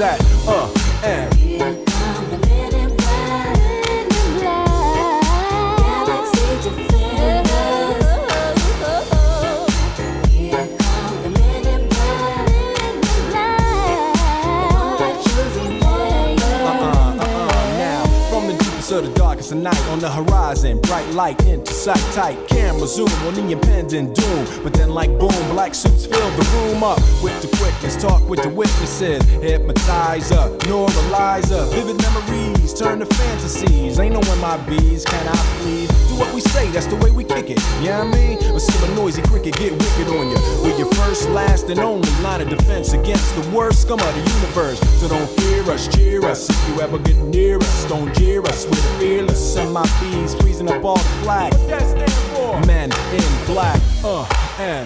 at? Uh. defense against the worst scum of the universe. So don't fear us, cheer us. If you ever get near us, don't jeer us. We're fearless. Send my bees freezing up all the flag. Men in black, uh, and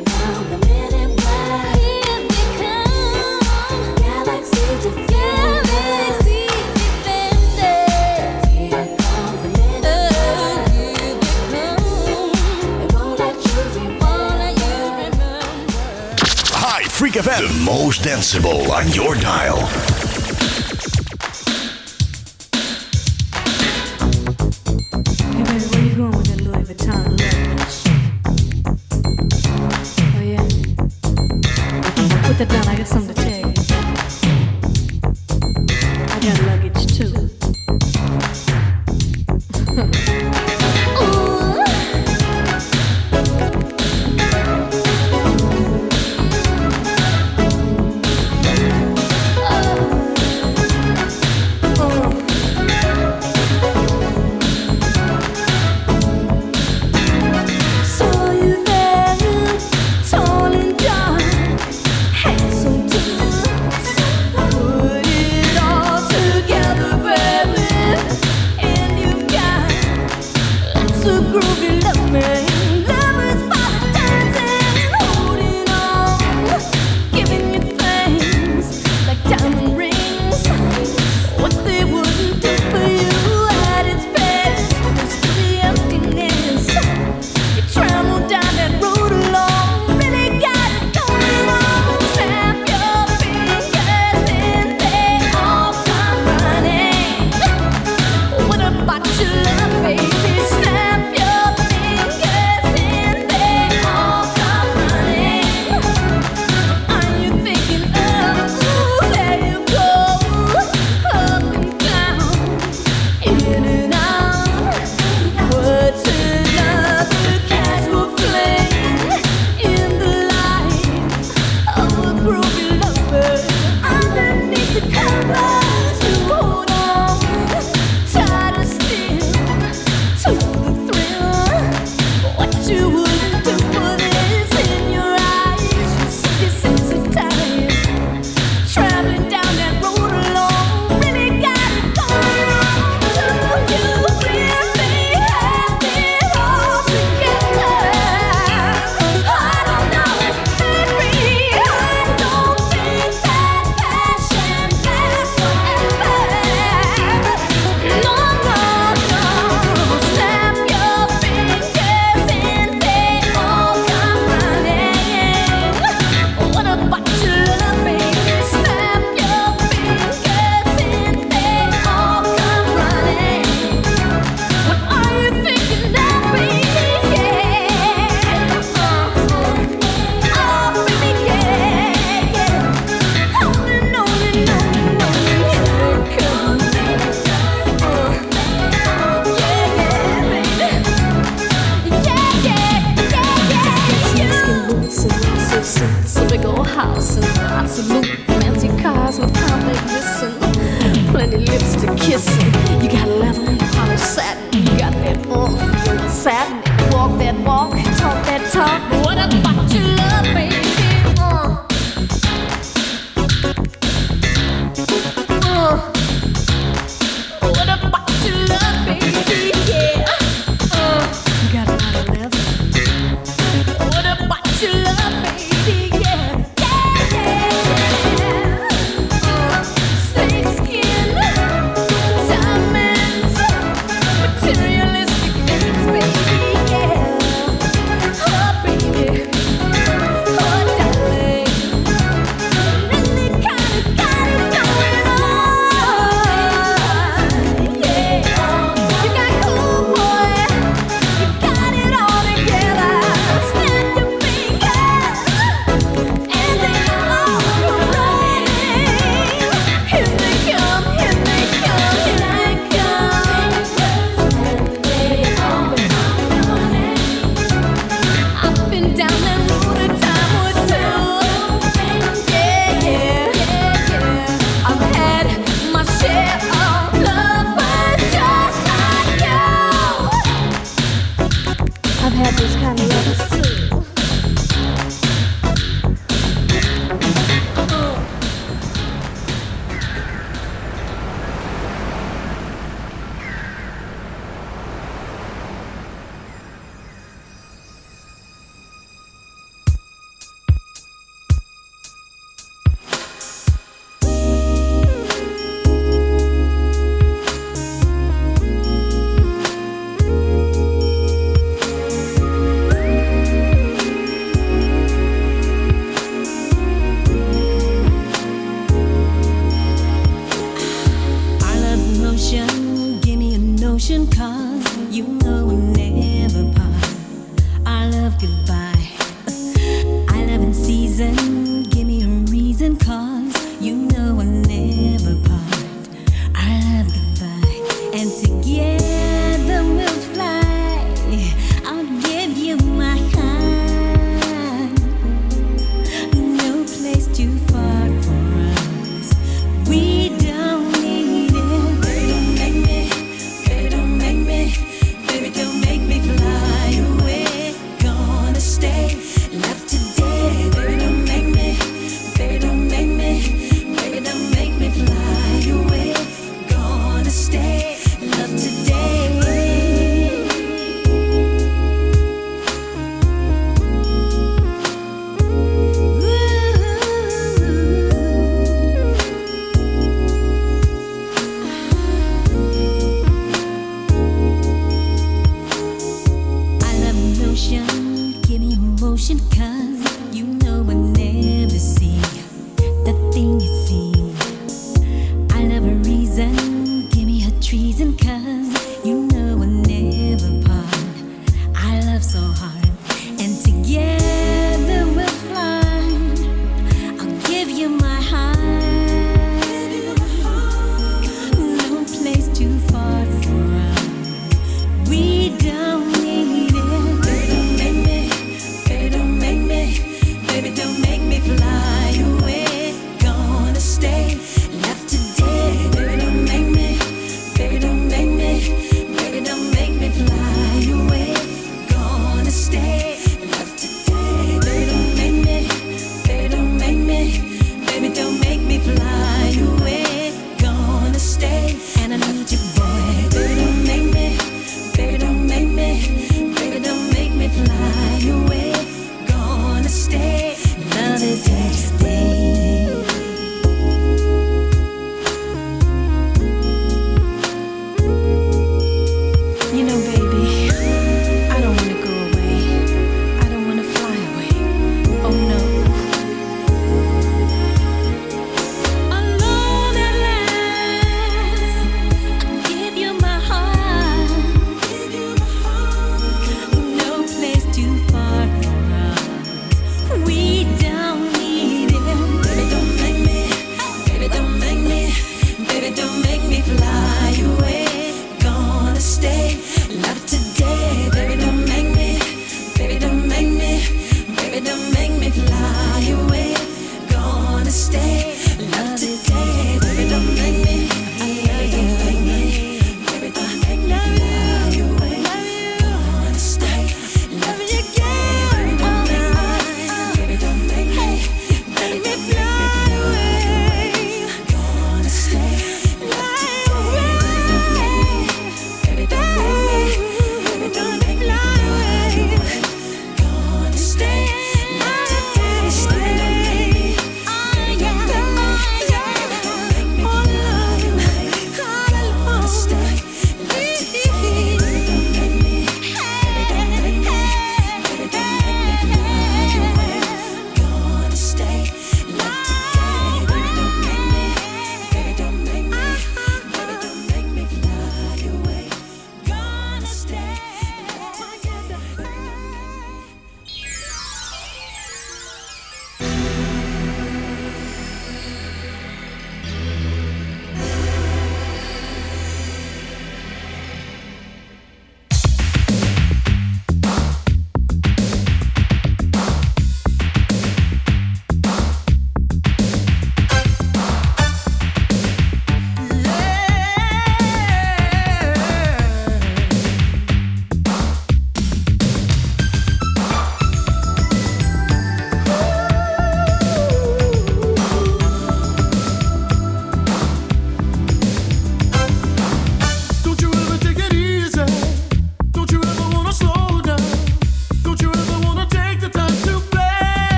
FM. The most danceable on your dial.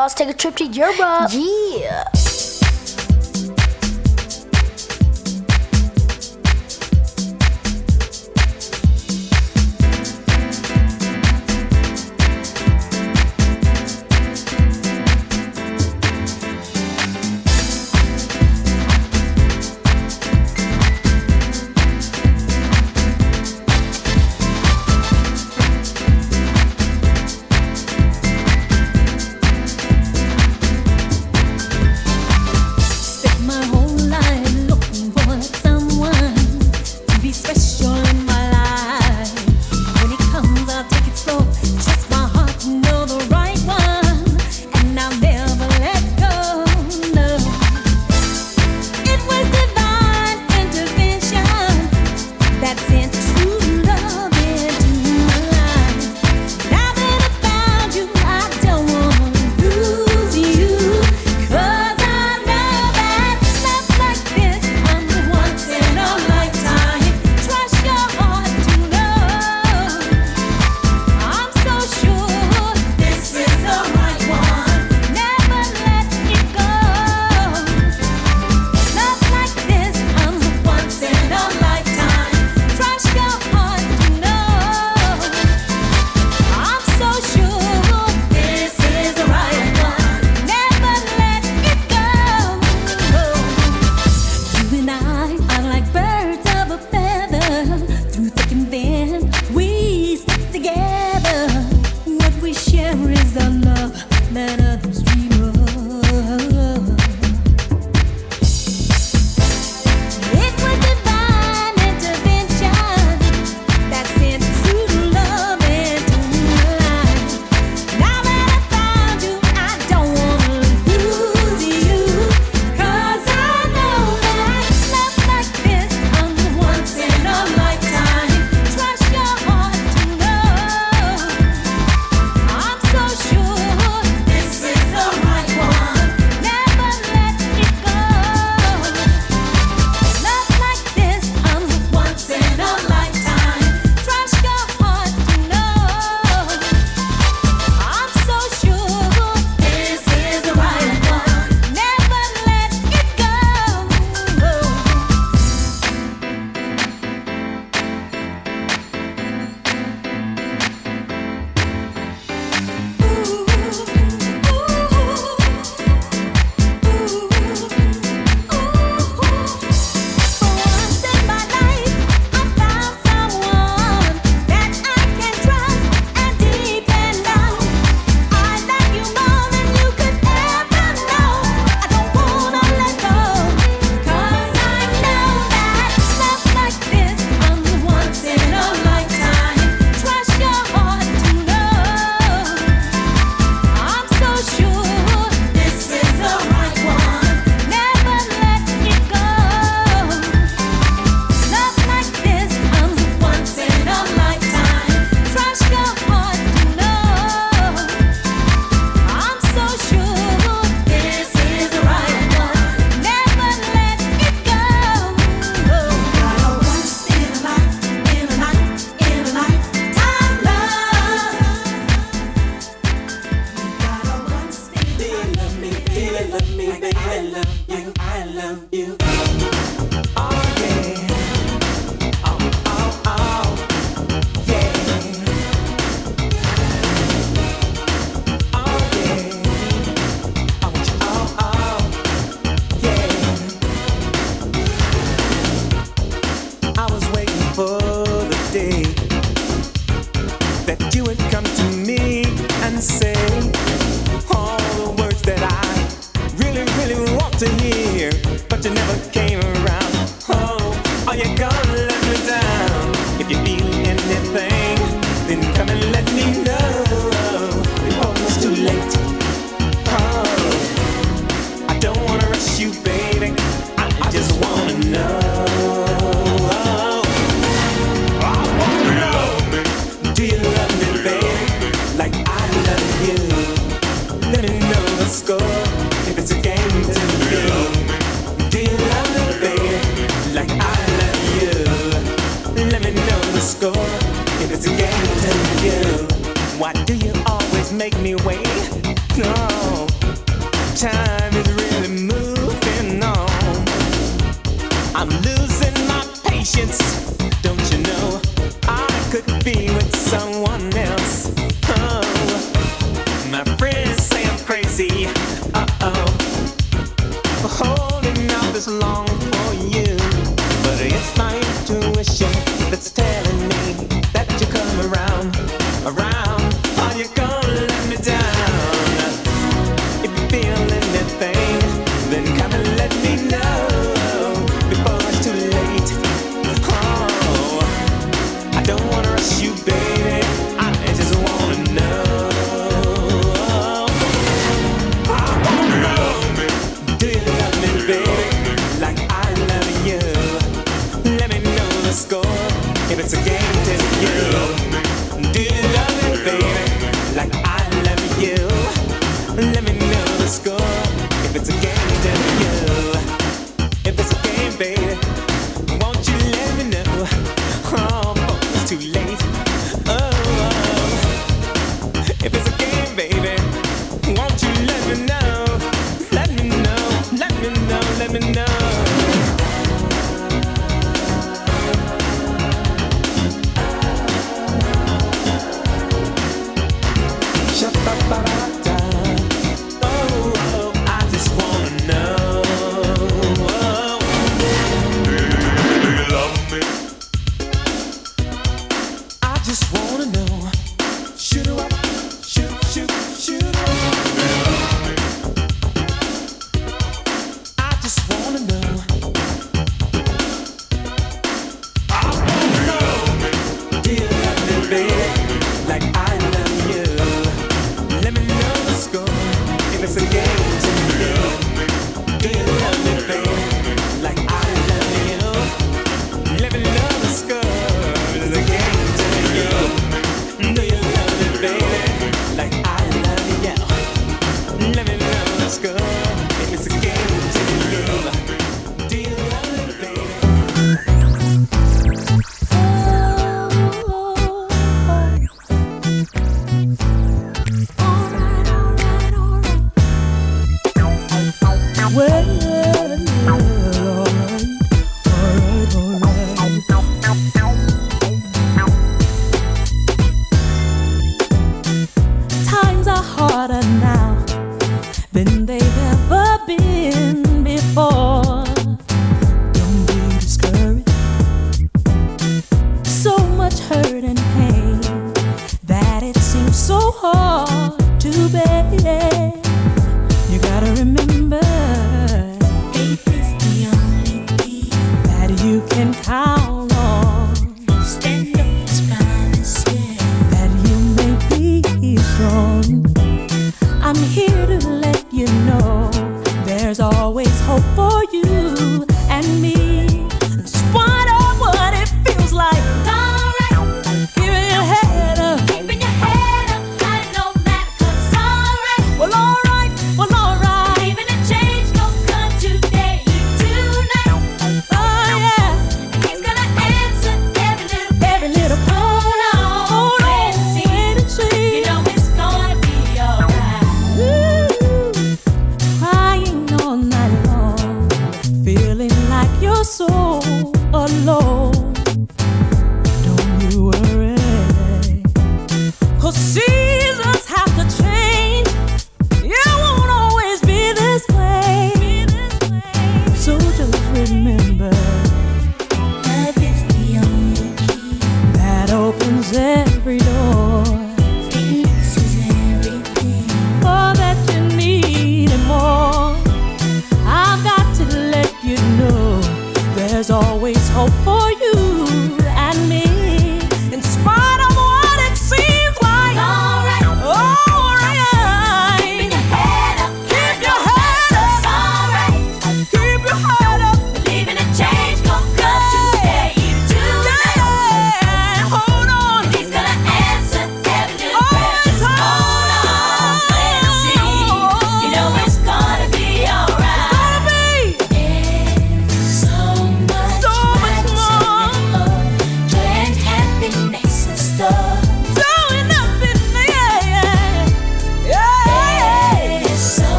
Let's take a trip to Europe. Yeah.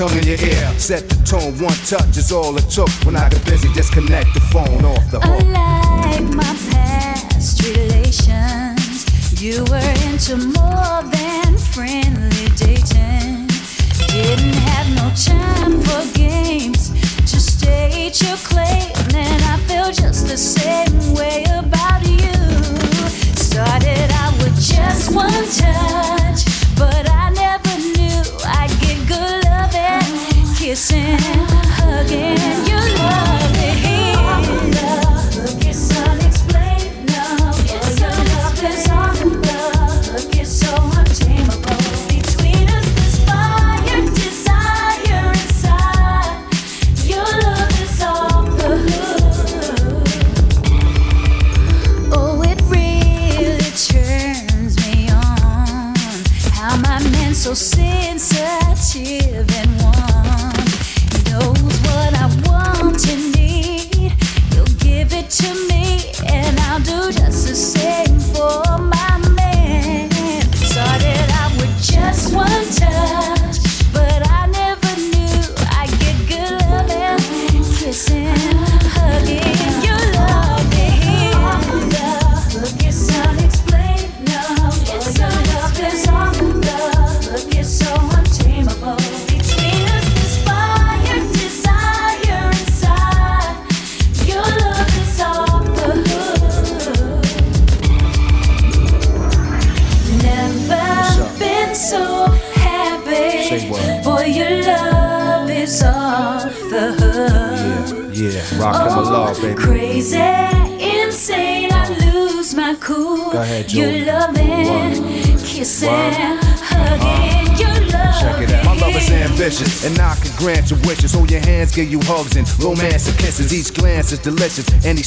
Tongue in your ear. Set the tone. One touch is all it took. When I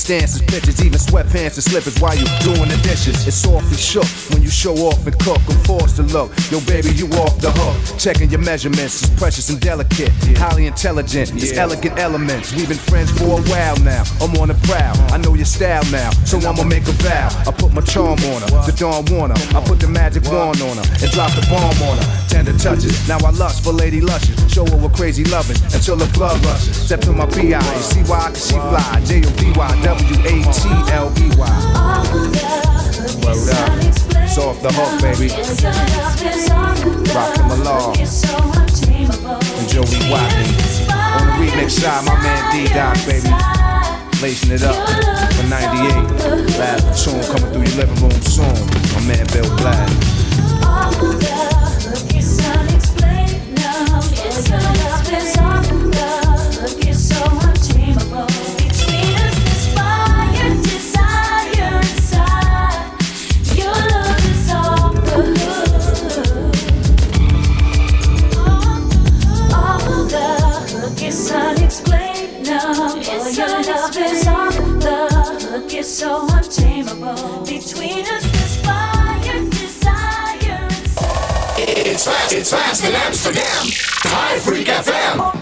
any pictures, even sweatpants and slippers while you doing the dishes. It's awfully shook when you show off and cook. I'm forced to look, yo baby, you off the hook. Checking your measurements is precious and delicate, highly intelligent. It's elegant elements. We've been friends for a while now. I'm on the prowl. I know your style now, so I'ma make a vow. I put my charm on her, the Dawn Warner. I put the magic wand on her and drop the bomb on her. Tender touches. Now I lust for Lady Luscious. Show her what crazy loving until the blood rushes. Step to my PI. You see why? Cause she fly. J O D Y W A T L E Y. Word up. It's off the hook, baby. Rakim Allah. And Jody Watley. On the remix side, my man D Doc, baby. Lacing it up for 98. Last tune coming through your living room soon. My man Bill Black. It's fast, it's fast in Amsterdam. Freak FM.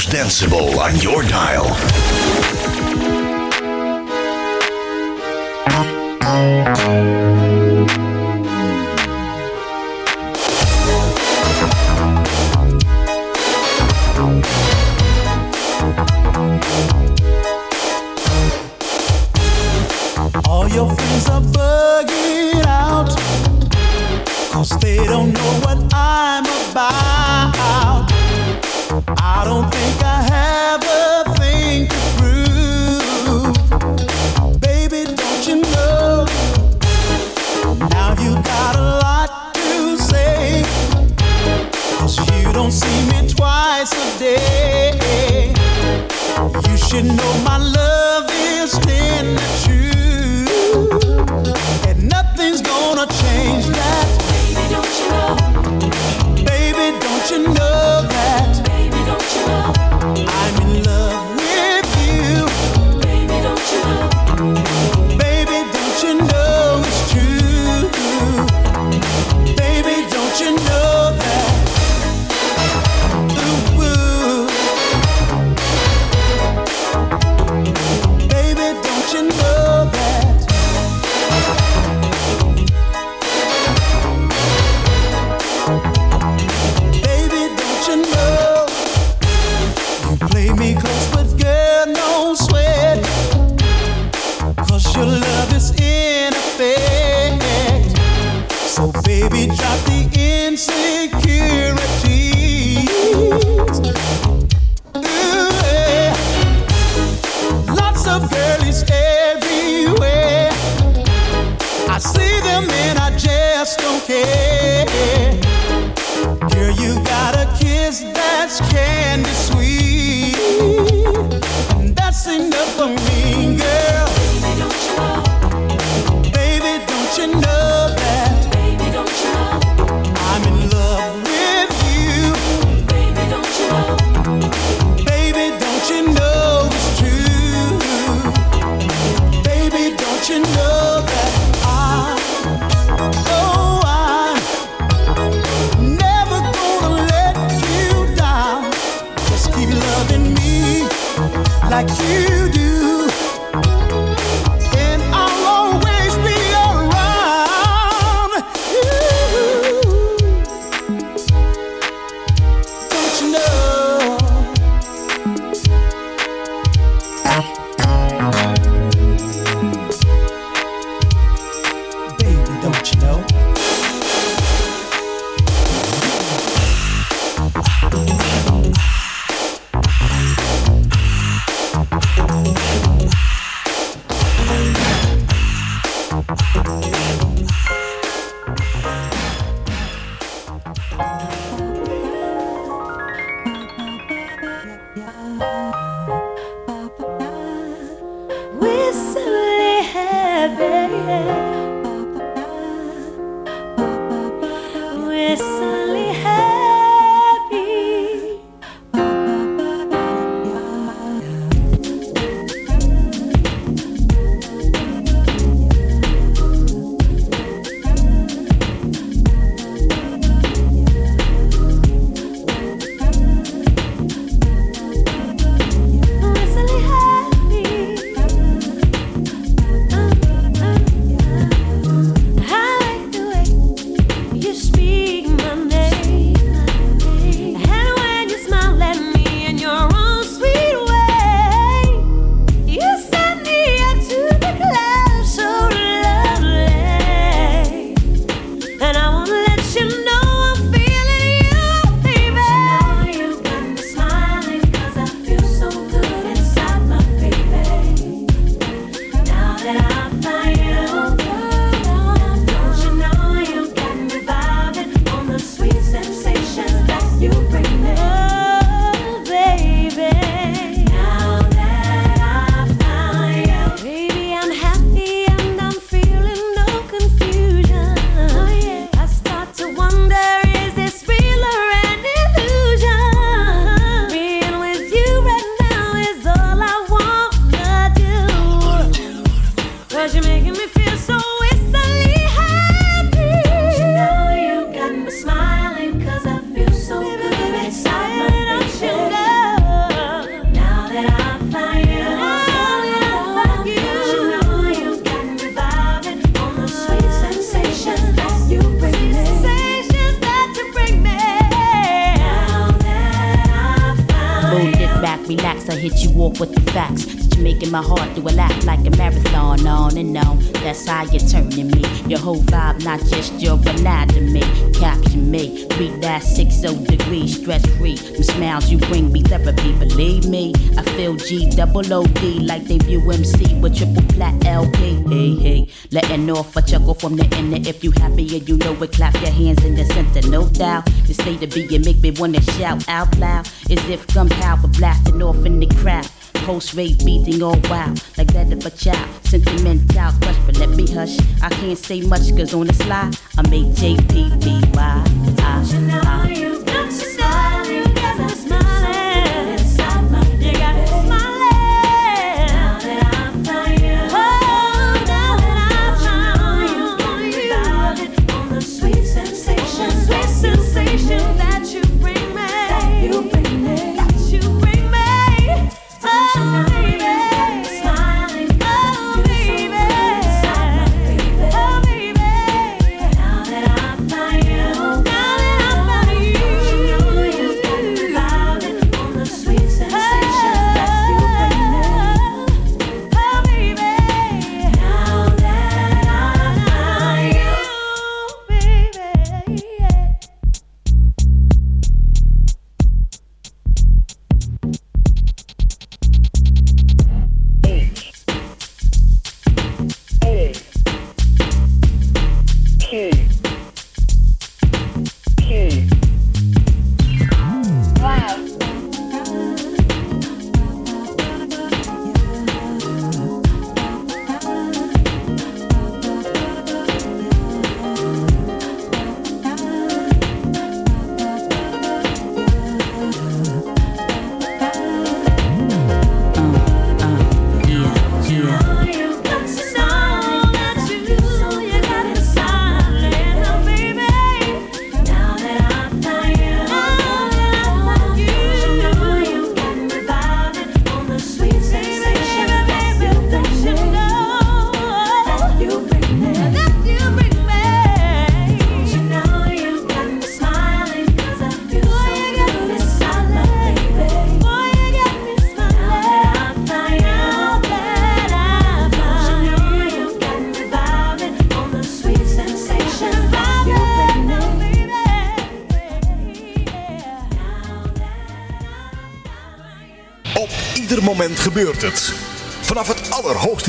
Most danceable on your dial. Shout out loud. As if gunpowder blasting off in the crowd. Post rate beating all wild, like that of a child. Sentimental crush, but let me hush. I can't say much, cause on the slide, I make JPPY.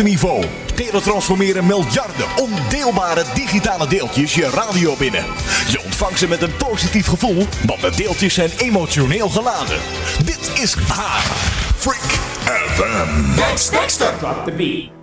Allerhoogste niveau. Teletransformeren miljarden ondeelbare digitale deeltjes je radio binnen. Je ontvangt ze met een positief gevoel, want de deeltjes zijn emotioneel geladen. Dit is haar Freak FM. Dex Dexter. Drop the beat.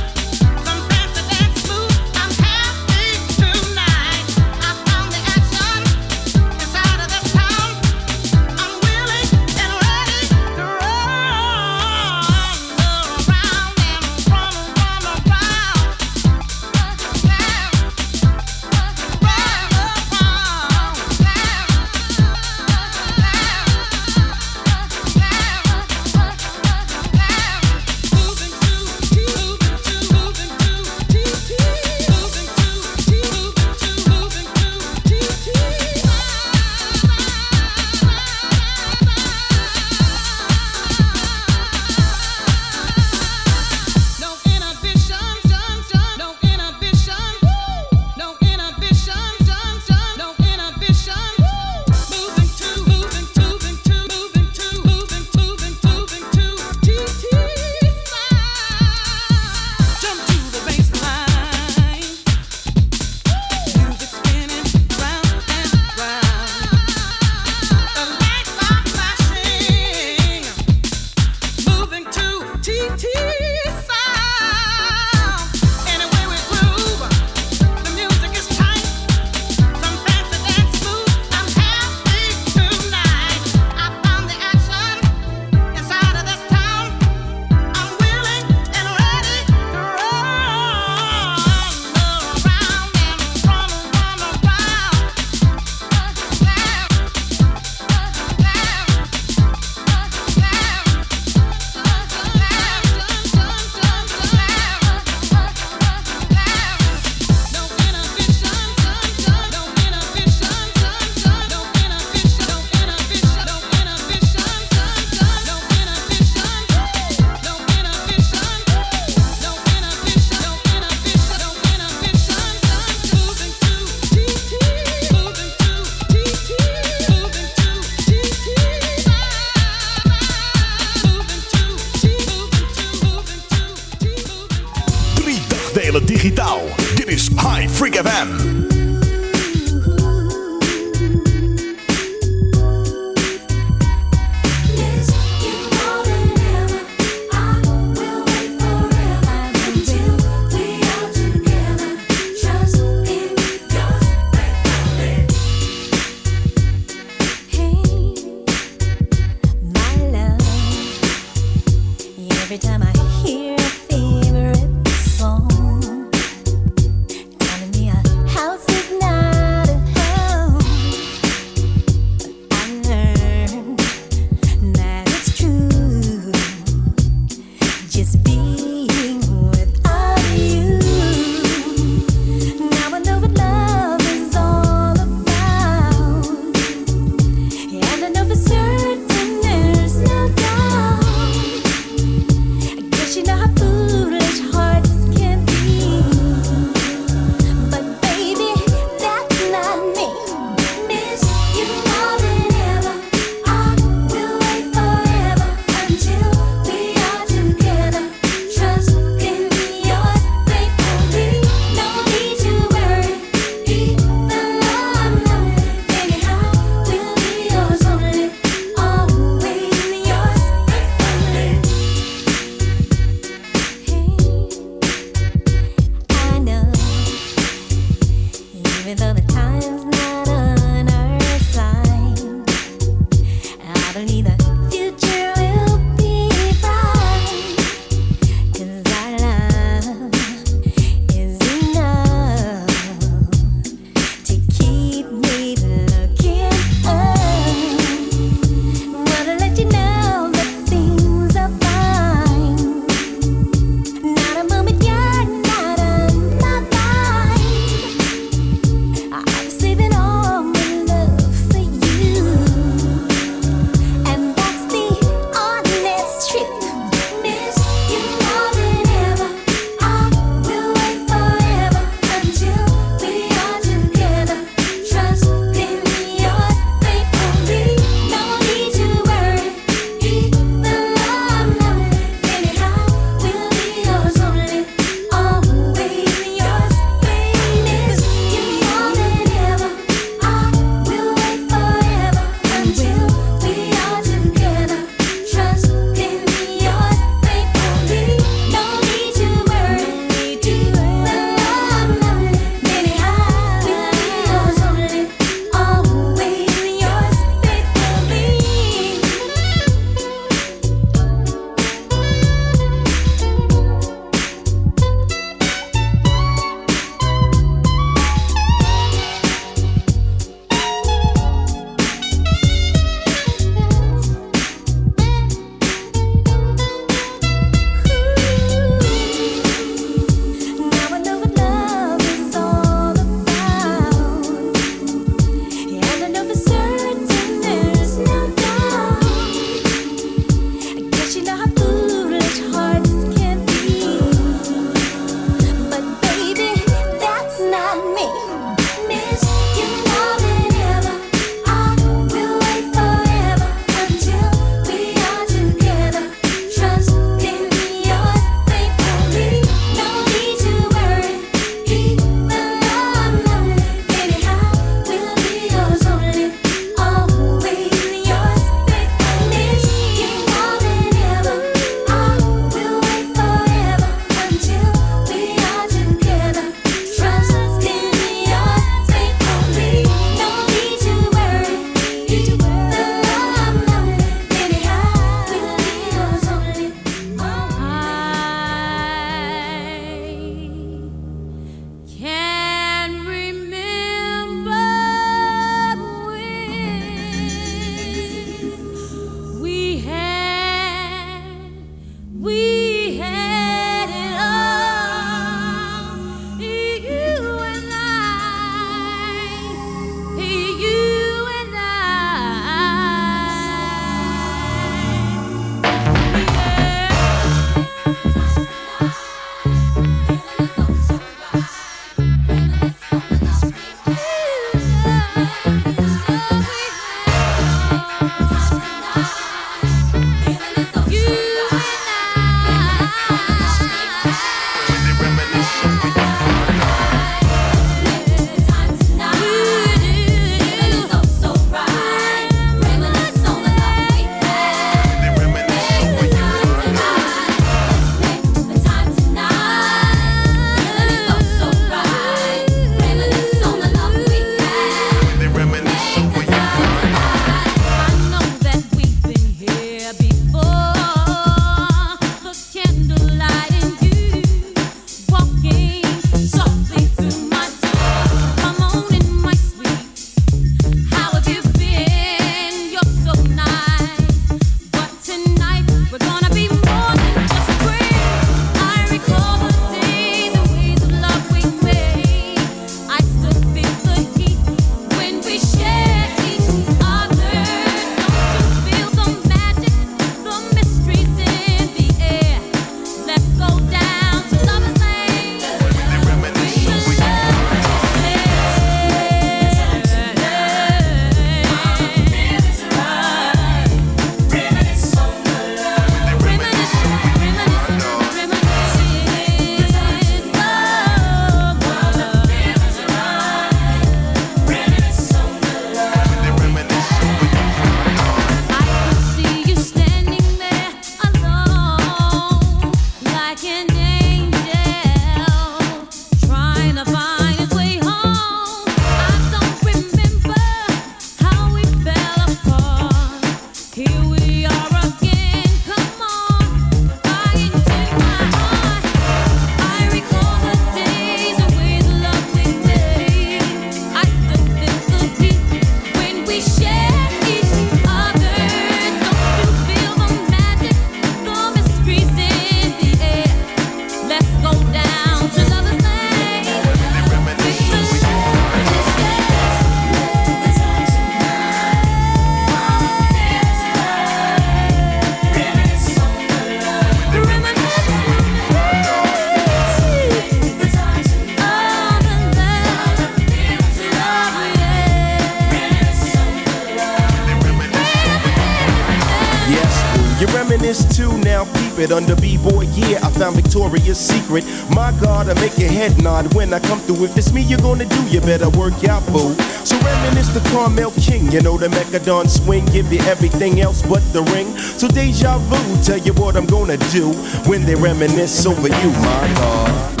stupid. Under B-boy yeah, I found Victoria's Secret. My God, I make your head nod when I come through. If it's me you're gonna do, you better work out, boo. So reminisce the Carmel King, you know the Mecca Don swing, give you everything else but the ring. So deja vu, tell you what I'm gonna do when they reminisce over you, my God.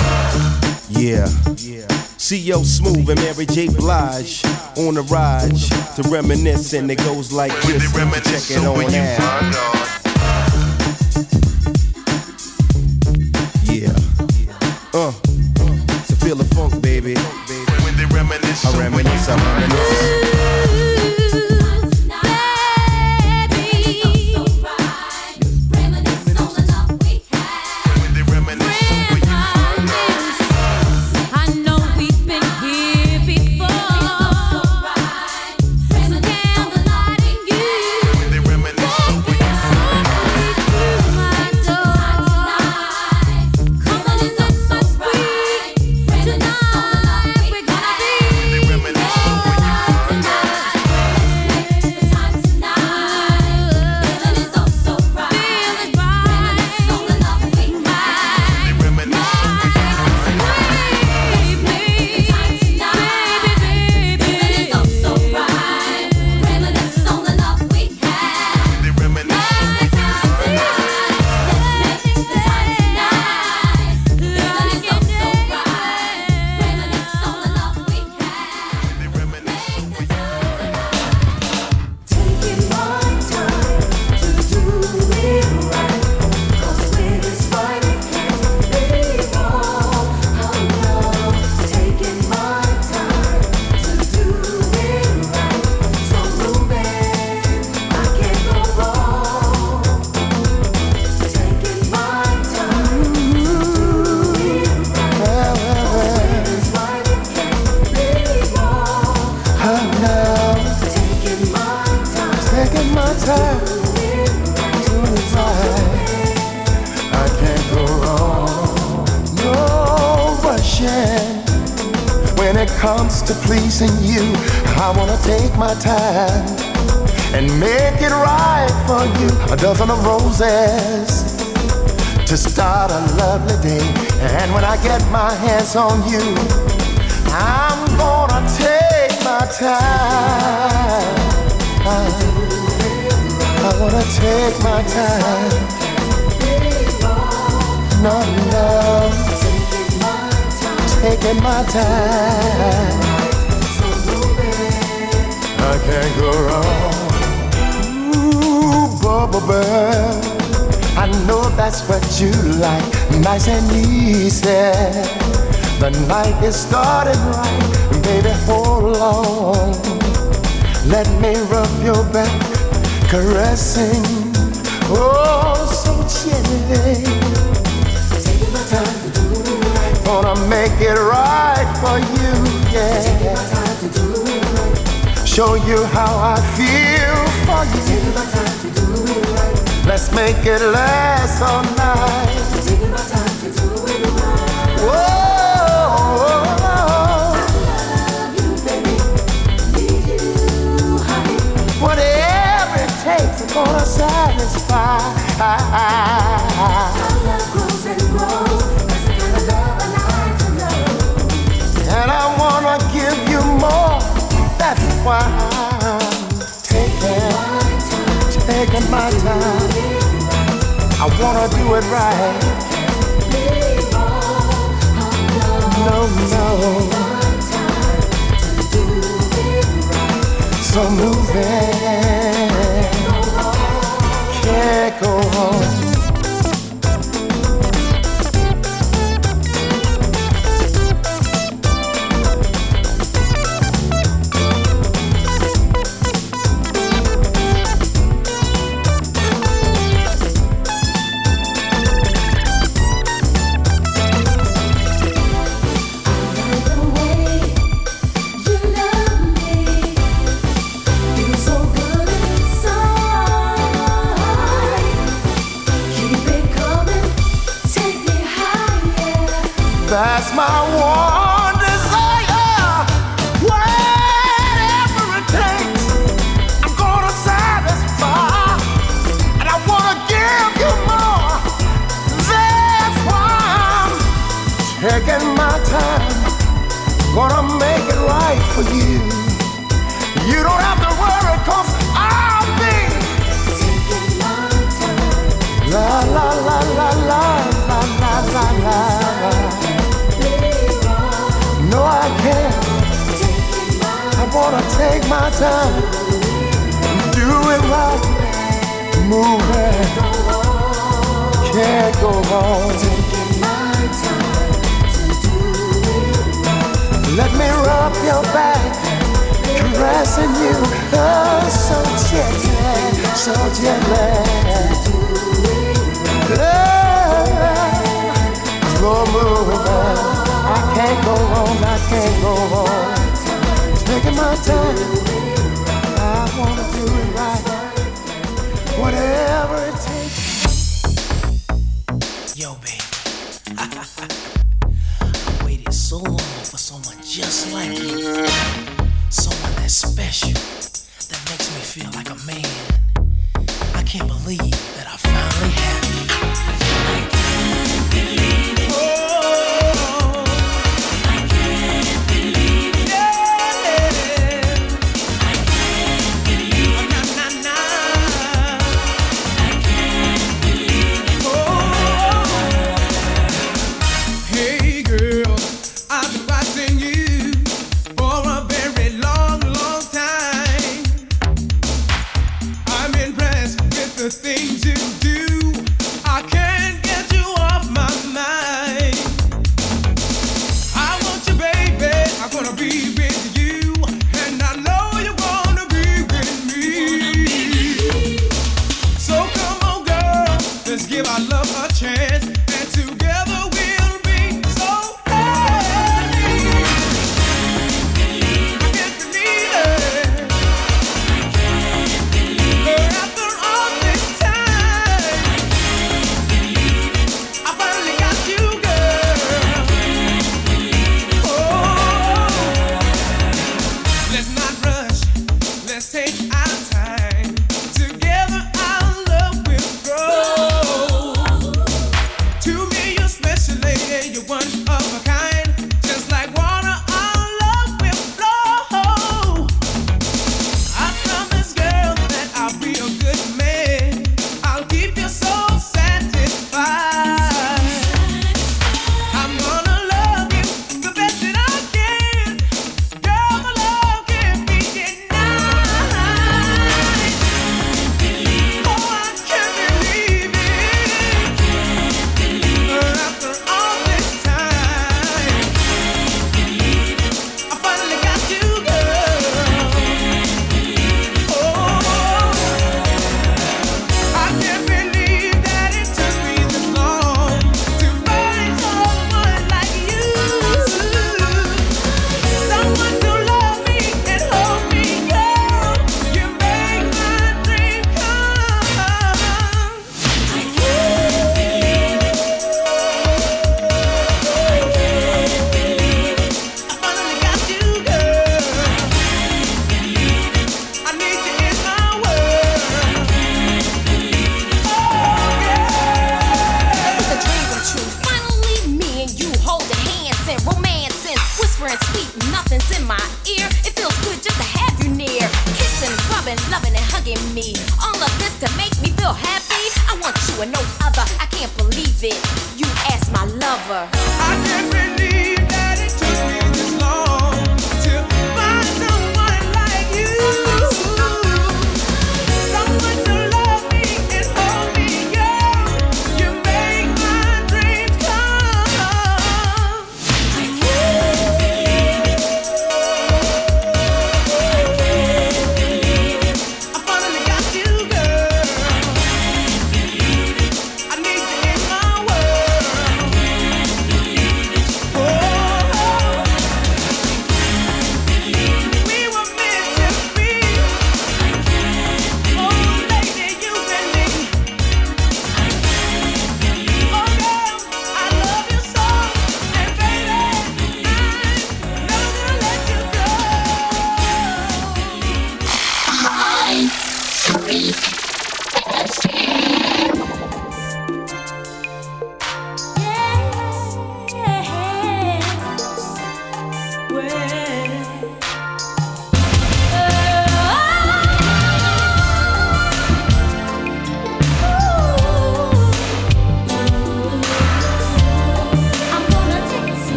Yeah. CL Smooth and Mary J. Blige on the ride to reminisce, and it goes like this. Check it on out.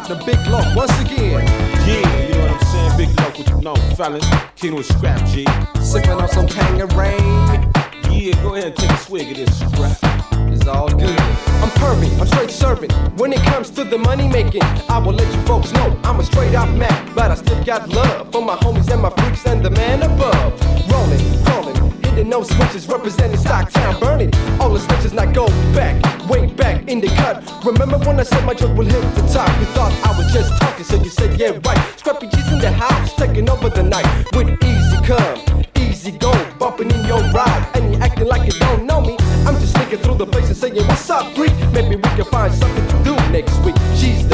Kicking it with partner Big Loc once again. Yeah, you know what I'm saying? Big Loc, what you know, fellas. Kicking with Scrap G. Sipping on some Tangerine. Yeah, go ahead and take a swig of this scrap. It's all good. I'm pervy, I'm straight serving. When it comes to the money making, I will let you folks know I'm a straight up Mac, but I still got love for my homies and my freaks and the man above. Rolling, calling, hitting no switches, representing Stocktown, burning. All the switches now go back, way back in the cut. Remember when I said my joke will hit the top? You thought I was just talking, so you said yeah right. Scrappy G's in the house, taking over the night with easy come, easy go, bumping in your ride, and you acting like you don't know me. I'm just sneaking through the place and saying, What's up, freak? Maybe we can find something to do next week. She's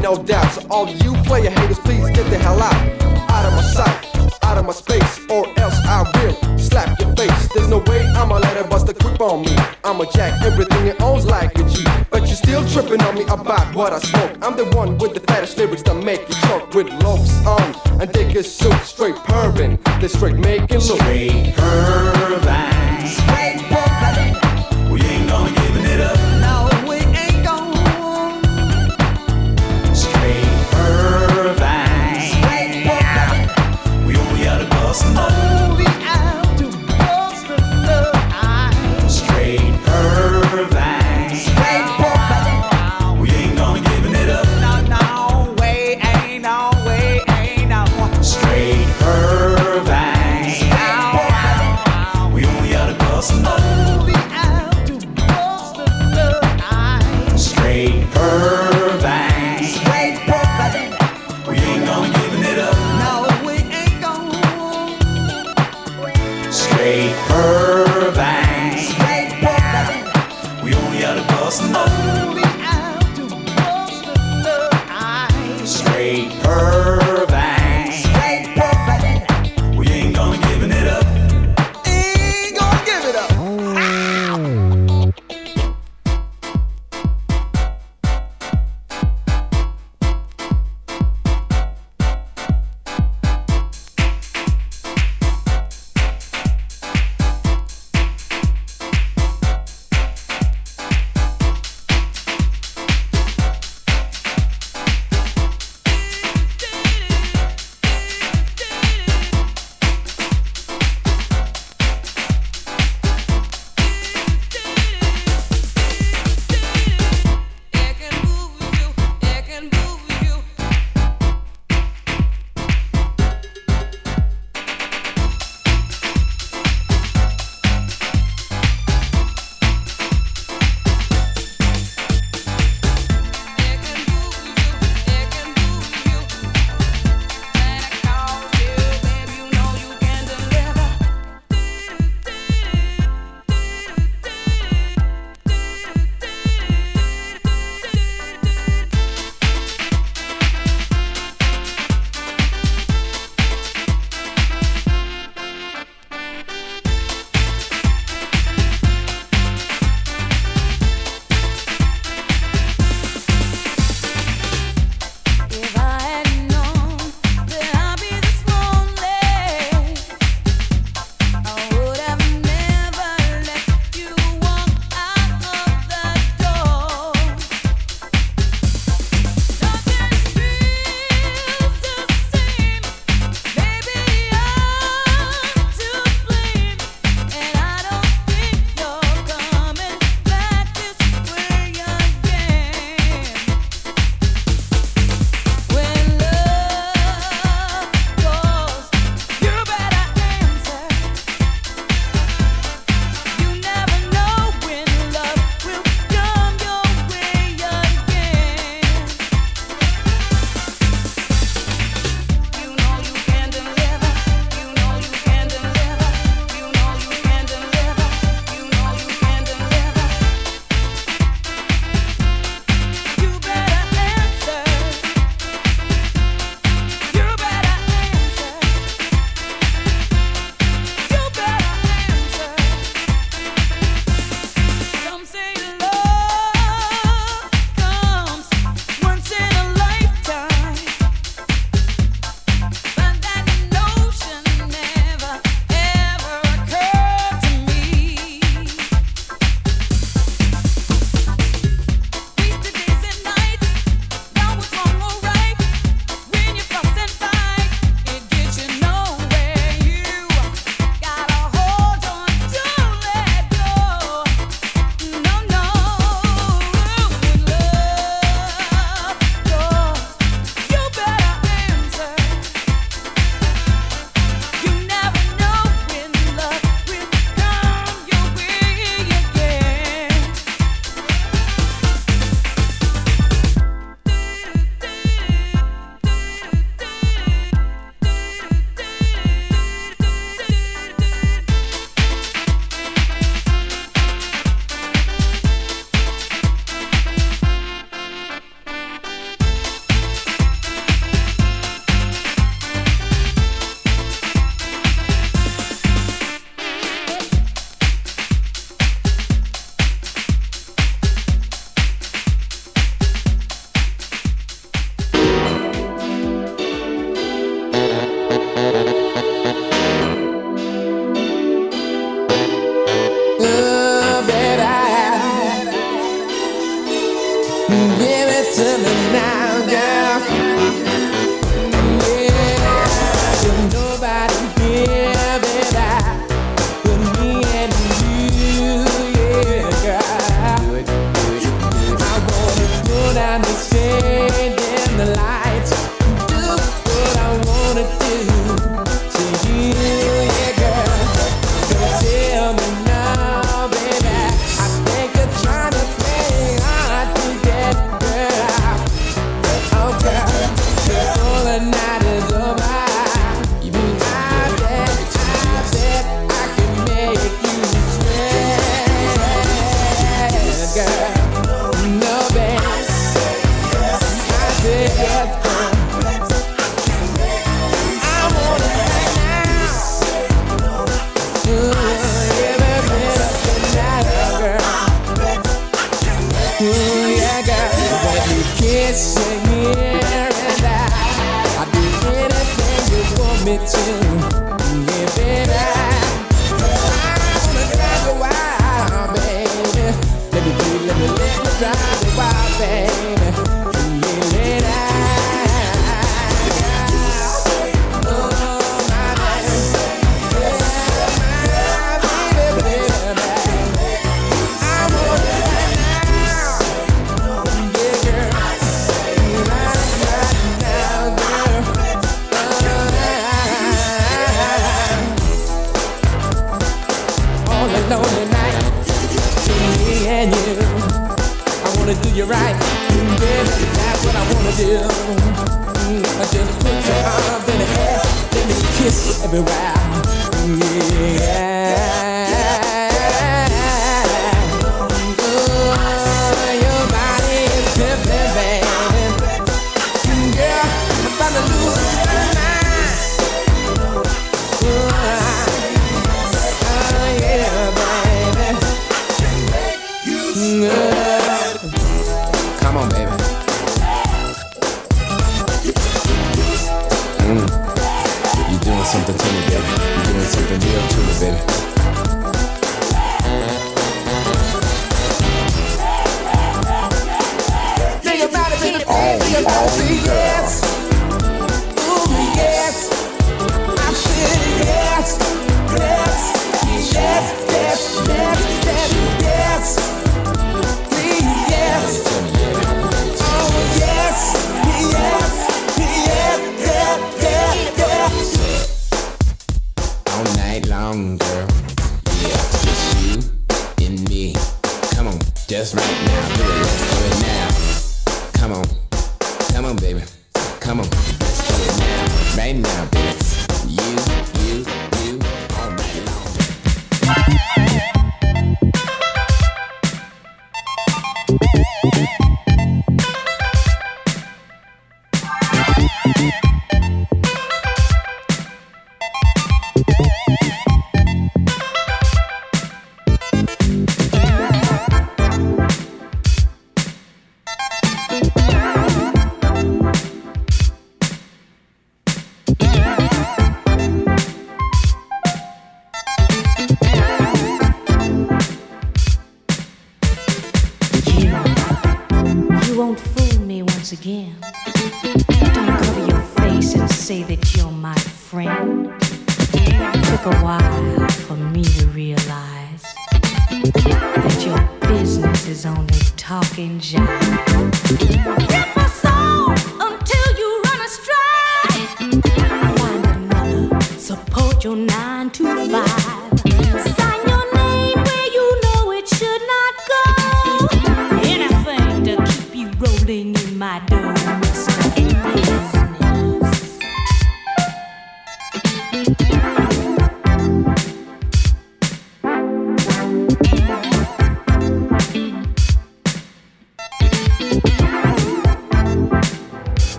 no doubt. So all you player haters, please get the hell out, out of my sight, out of my space, or else I will slap your face. There's no way I'ma let a buster creep on me. I'ma jack everything it owns like a G. But you still tripping on me about what I smoke. I'm the one with the fattest lyrics that make you choke with lopes on and dig a suit straight pervin. They straight making look. Straight pervert.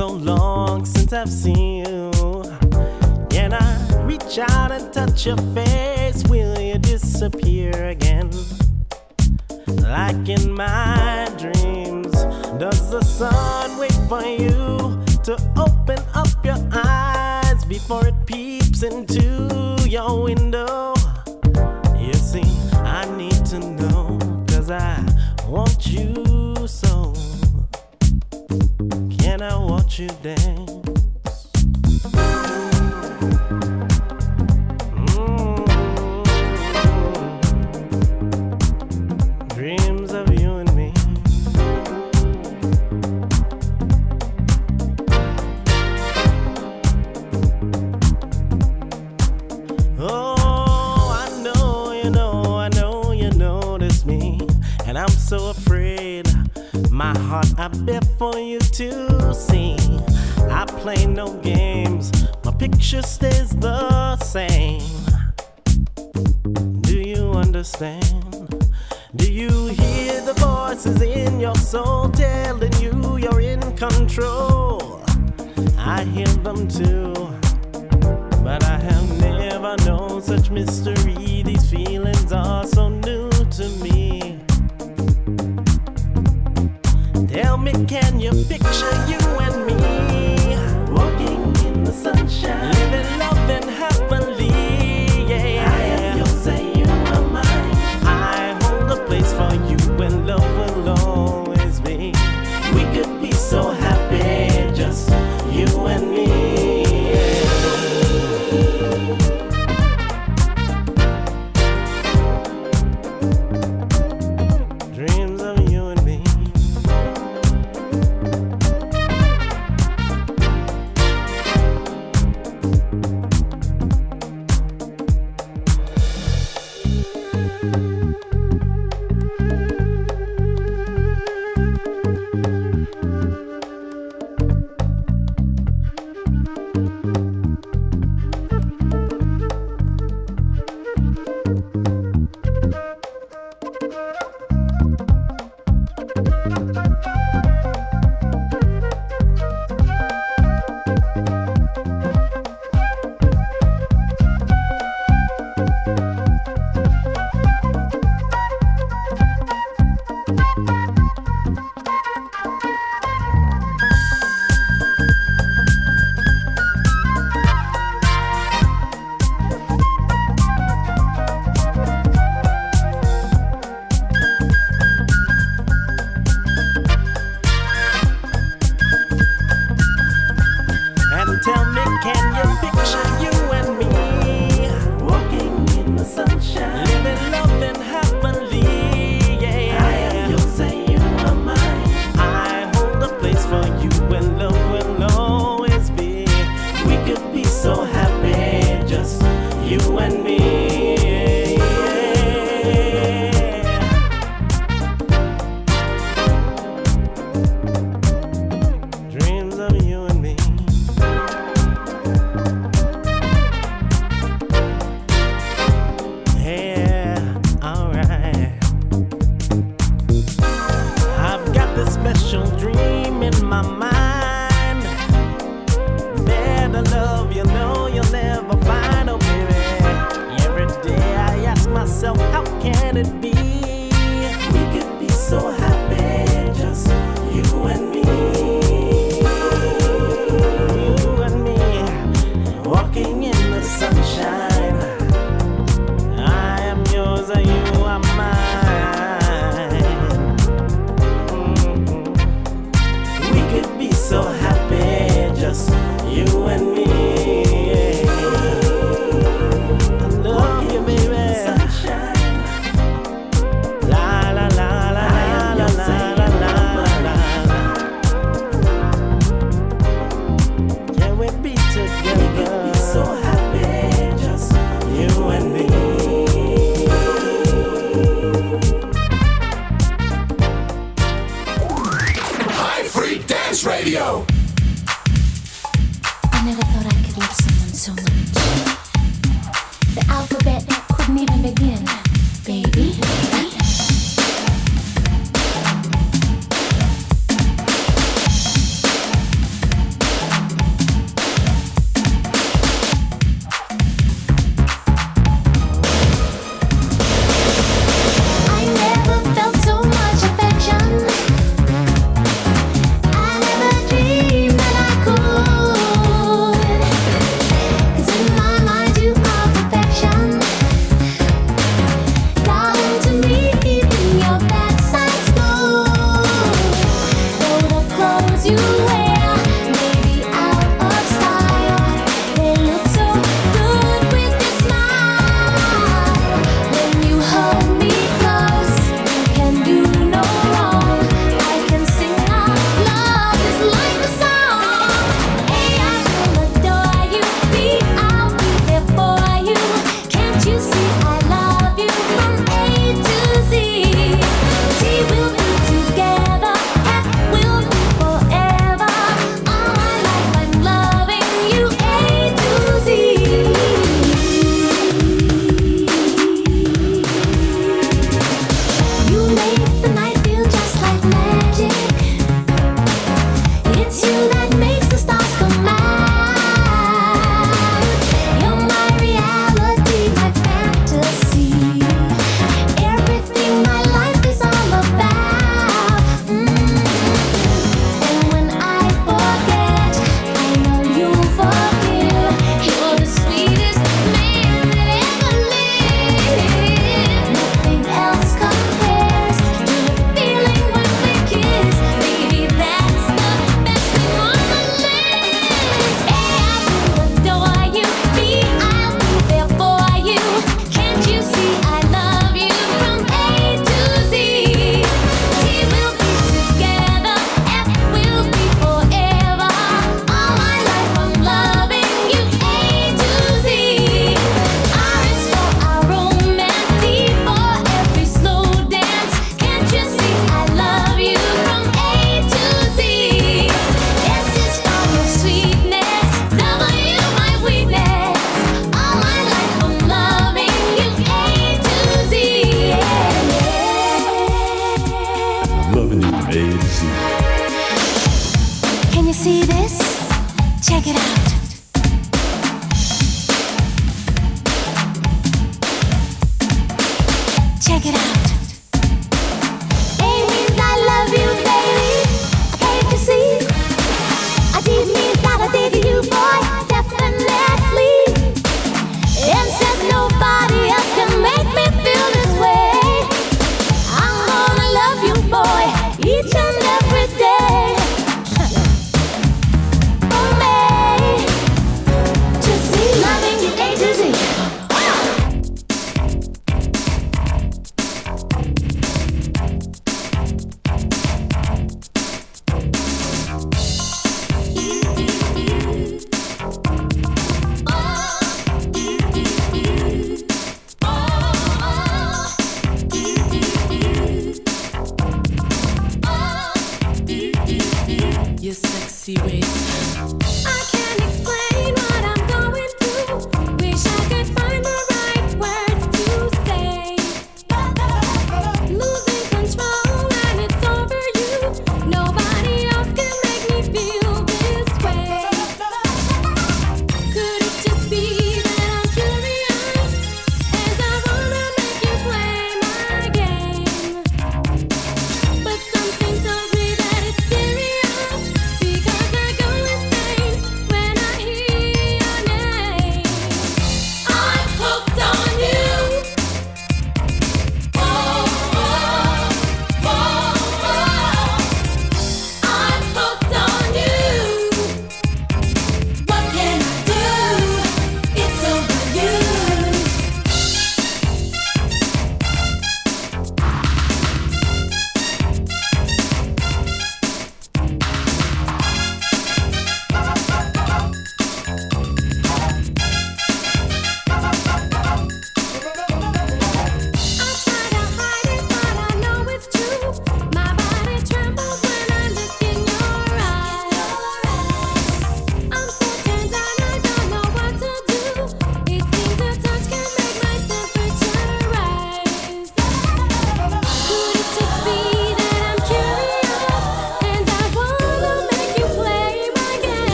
so long since I've seen you. Can I reach out and touch your face? Will you disappear again? Like in my dreams, does the sun wait for you to open?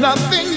Nothing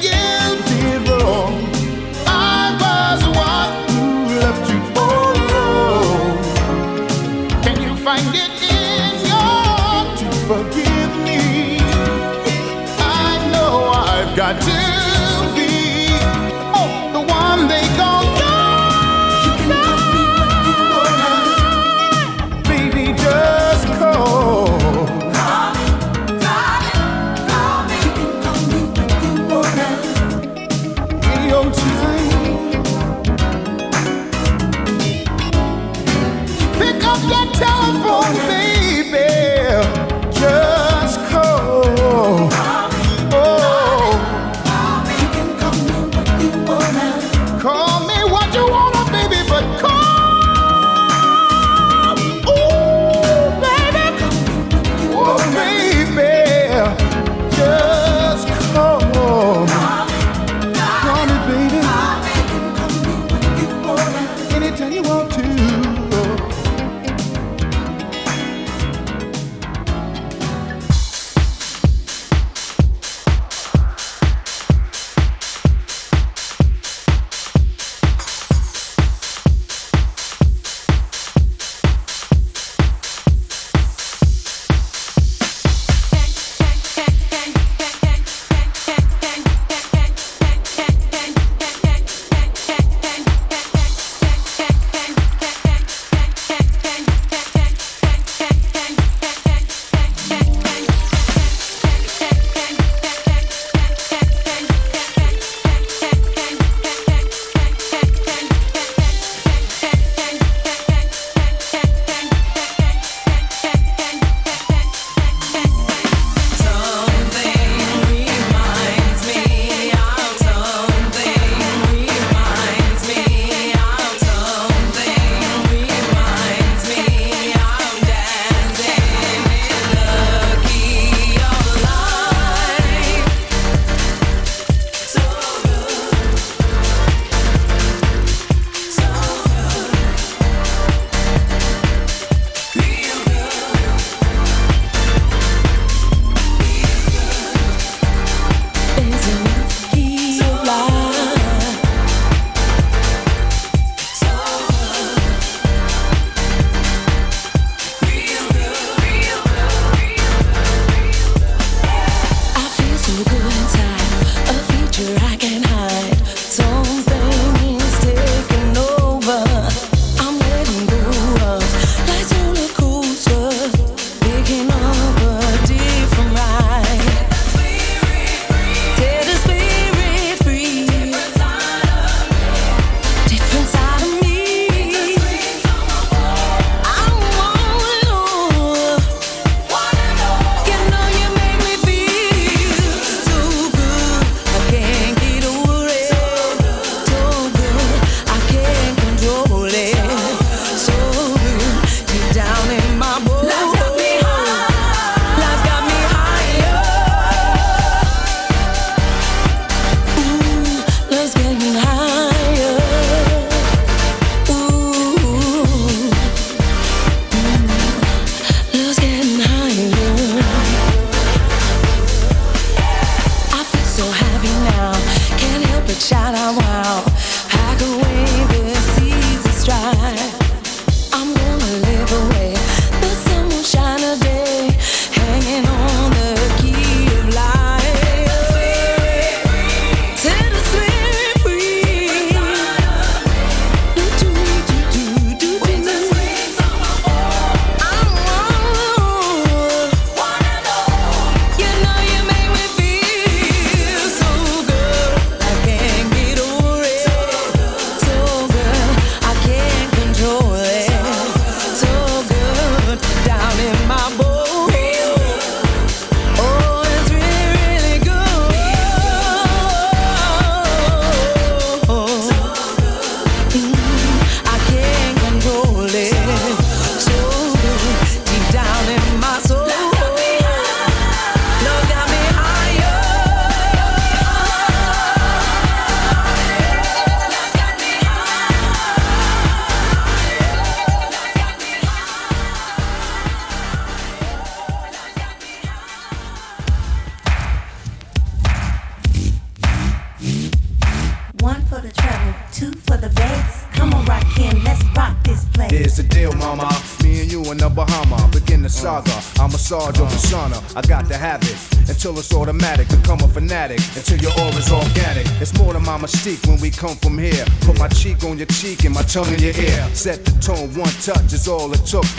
all it took.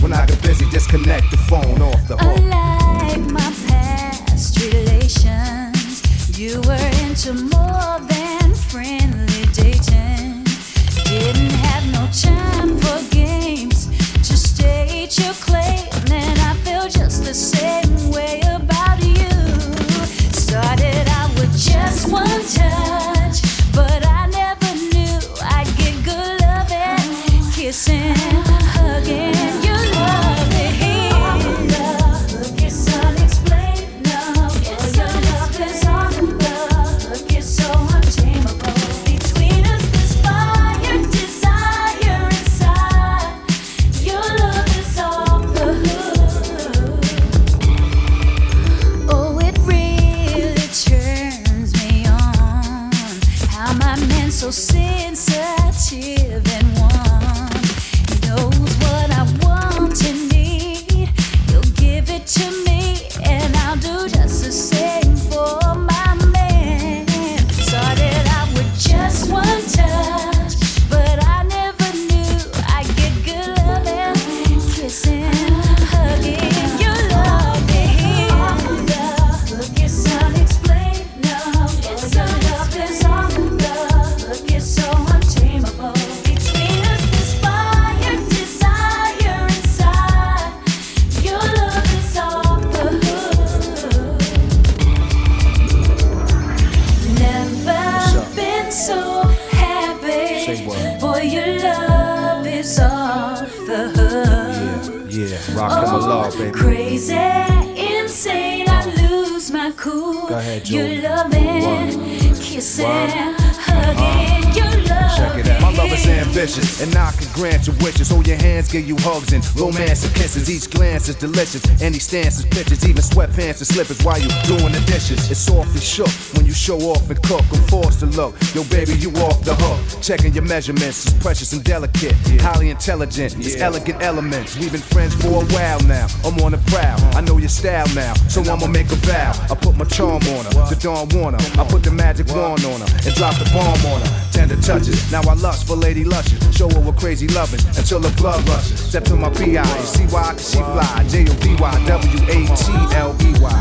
Is delicious. Any stance is pictures, even sweatpants and slippers while you doing the dishes. It's awfully shook when you show off and cook. I'm forced to look. Yo, baby, you off the hook. Checking your measurements is precious and delicate. Highly intelligent, it's elegant elements. We've been friends for a while now. I'm on the prowl. I know your style now, so I'ma make a vow. I put my charm on her, the Dawn Warner. I put the magic wand on her and drop the bomb on her. Tender touches. Now I lust for Lady Luscious. Show her what crazy loving until the blood rushes. Step to my PI. You see why? Cause she fly. J O D Y W A T L E Y.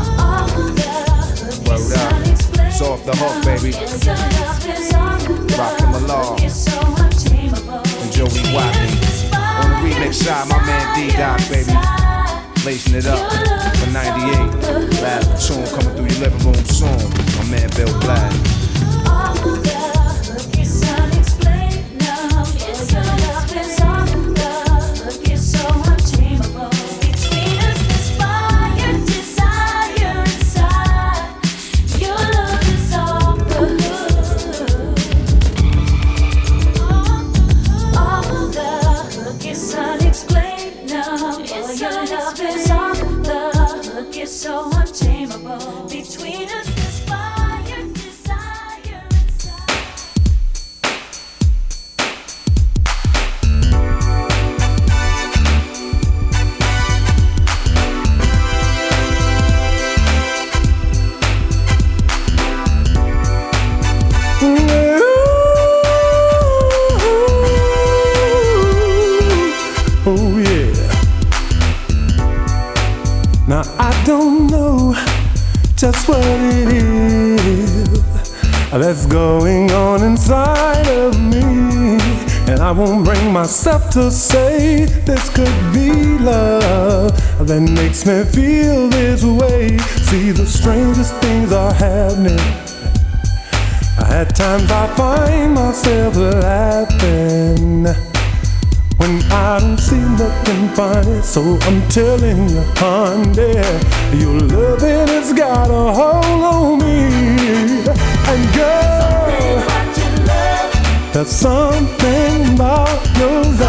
Word up. It's off the hook, baby. Rock him along. And Jody Watley. On the remix side, my man D Doc, baby. Lacing it up for 98. Last tune coming through your living room soon. My man Bill Black. To say this could be love that makes me feel this way. See, the strangest things are happening. At times I find myself laughing when I don't see nothing funny. So I'm telling you, honey, your loving has got a hold on me. And girl, there's something about love.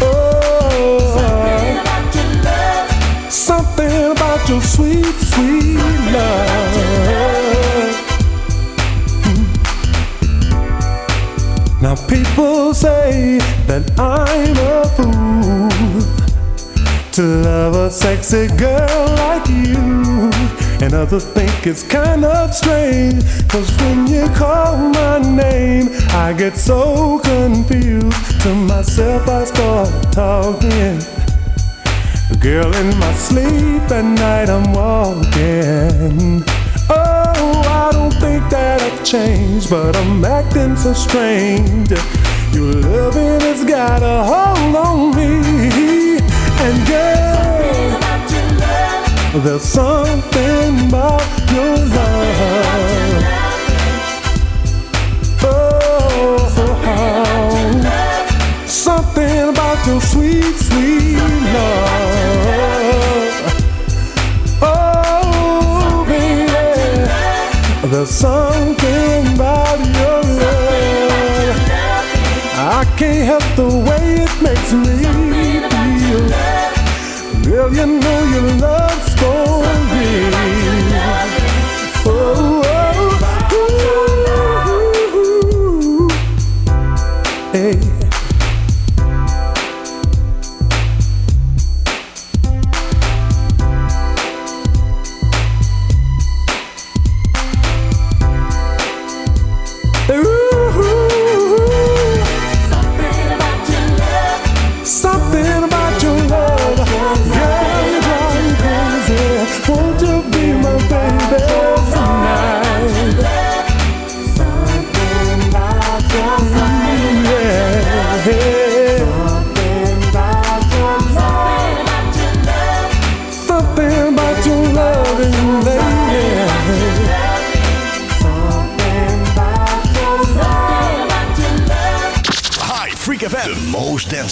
Oh, something about your sweet, sweet love. Now people say that I'm a fool to love a sexy girl like you. And others think it's kind of strange. Cause when you call my name, I get so confused. To myself, I start talking. Girl, in my sleep at night, I'm walking. Oh, I don't think that I've changed, but I'm acting so strange. Your loving has got a hold on me. And girl, there's something about your love. Oh, how? Something about your sweet, sweet love. Oh, baby. There's something about your love. I can't help the way it makes me feel. Girl, you know you love esconde. Oh, oh.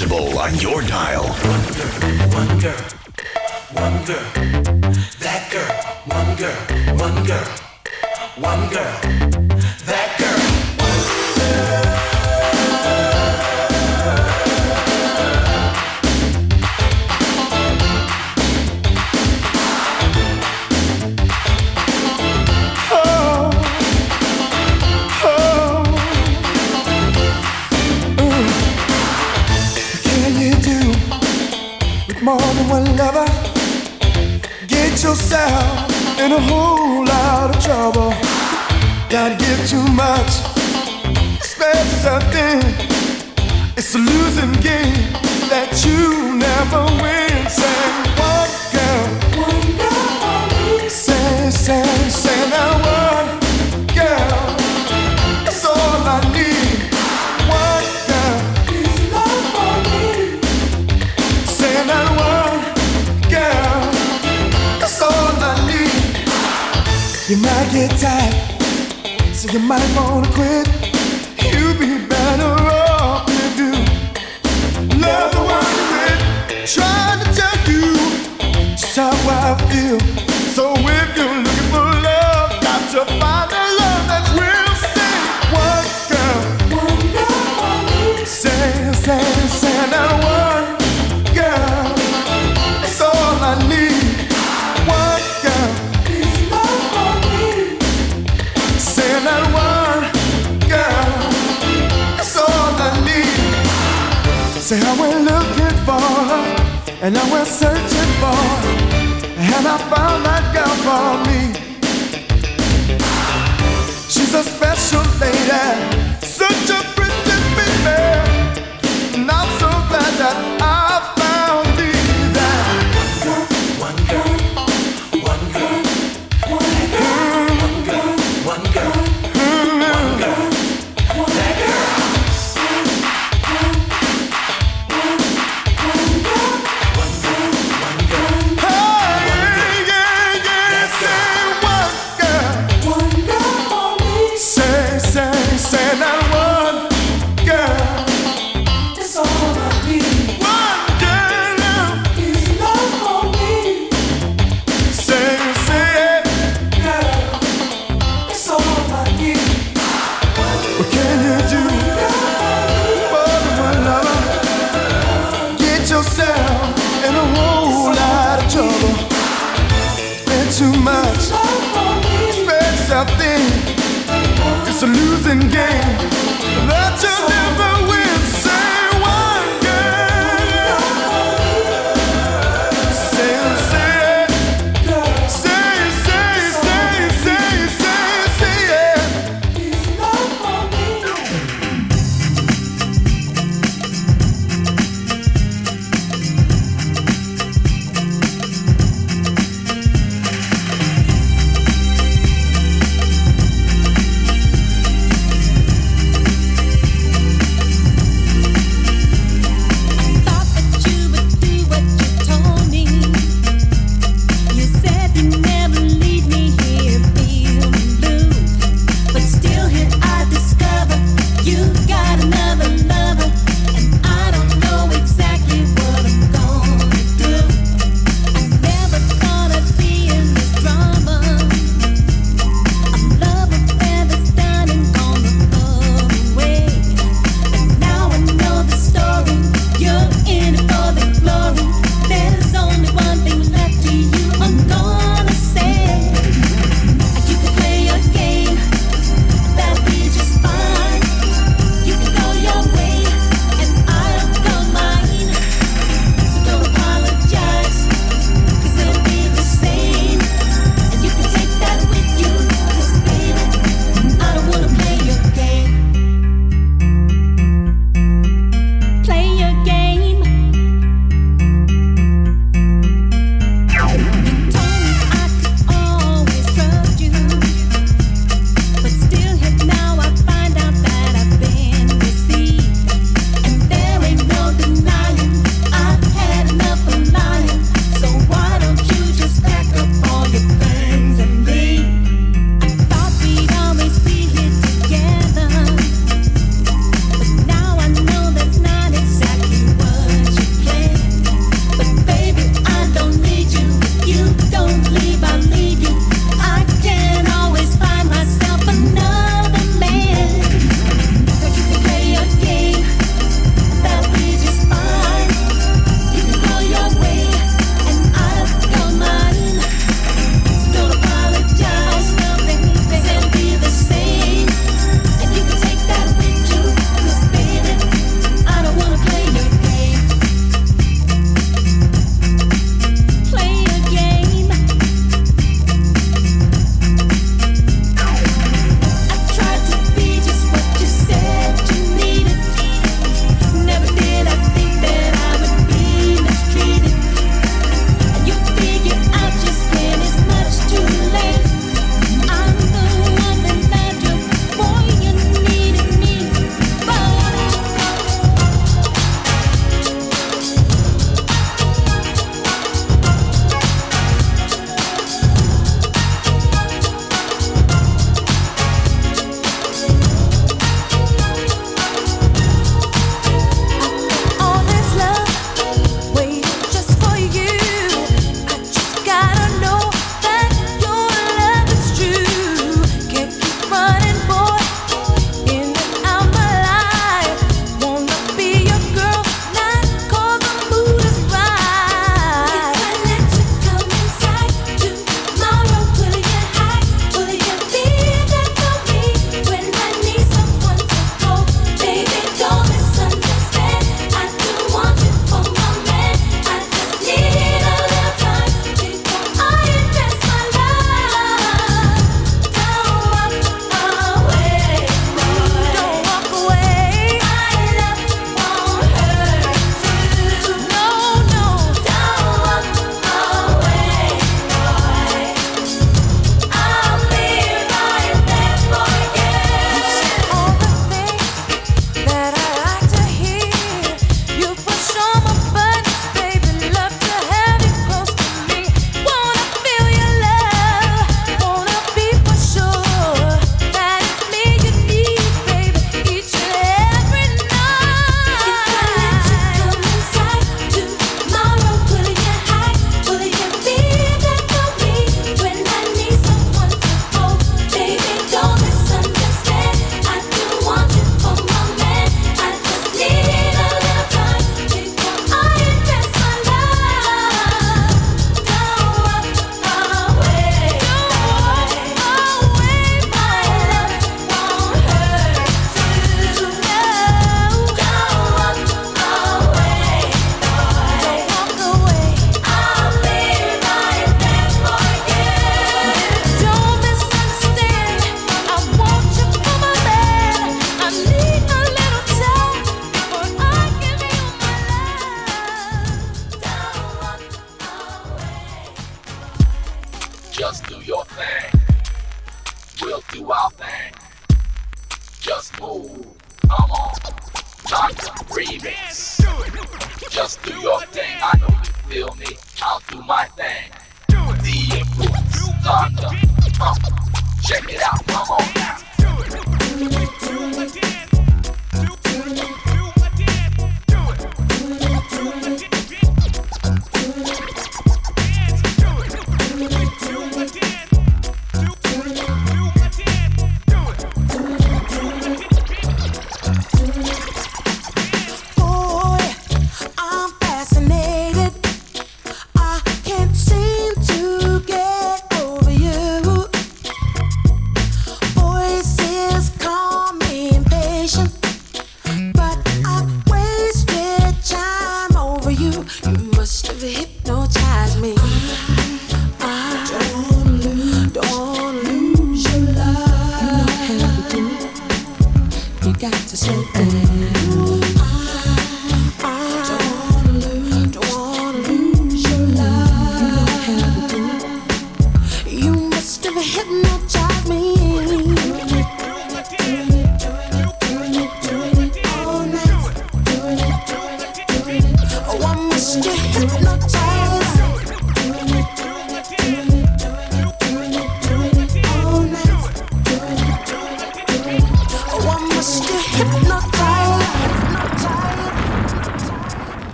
Invincible on your dial.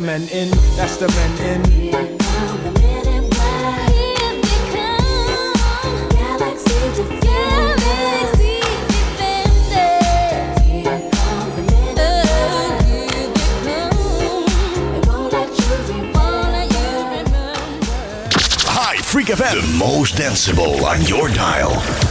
men in, that's the men in. Here come the men in black. Here come. Galaxy Here come the men in black. Here come. They won't let you remember. Hi-Freak FM. The most danceable on your dial.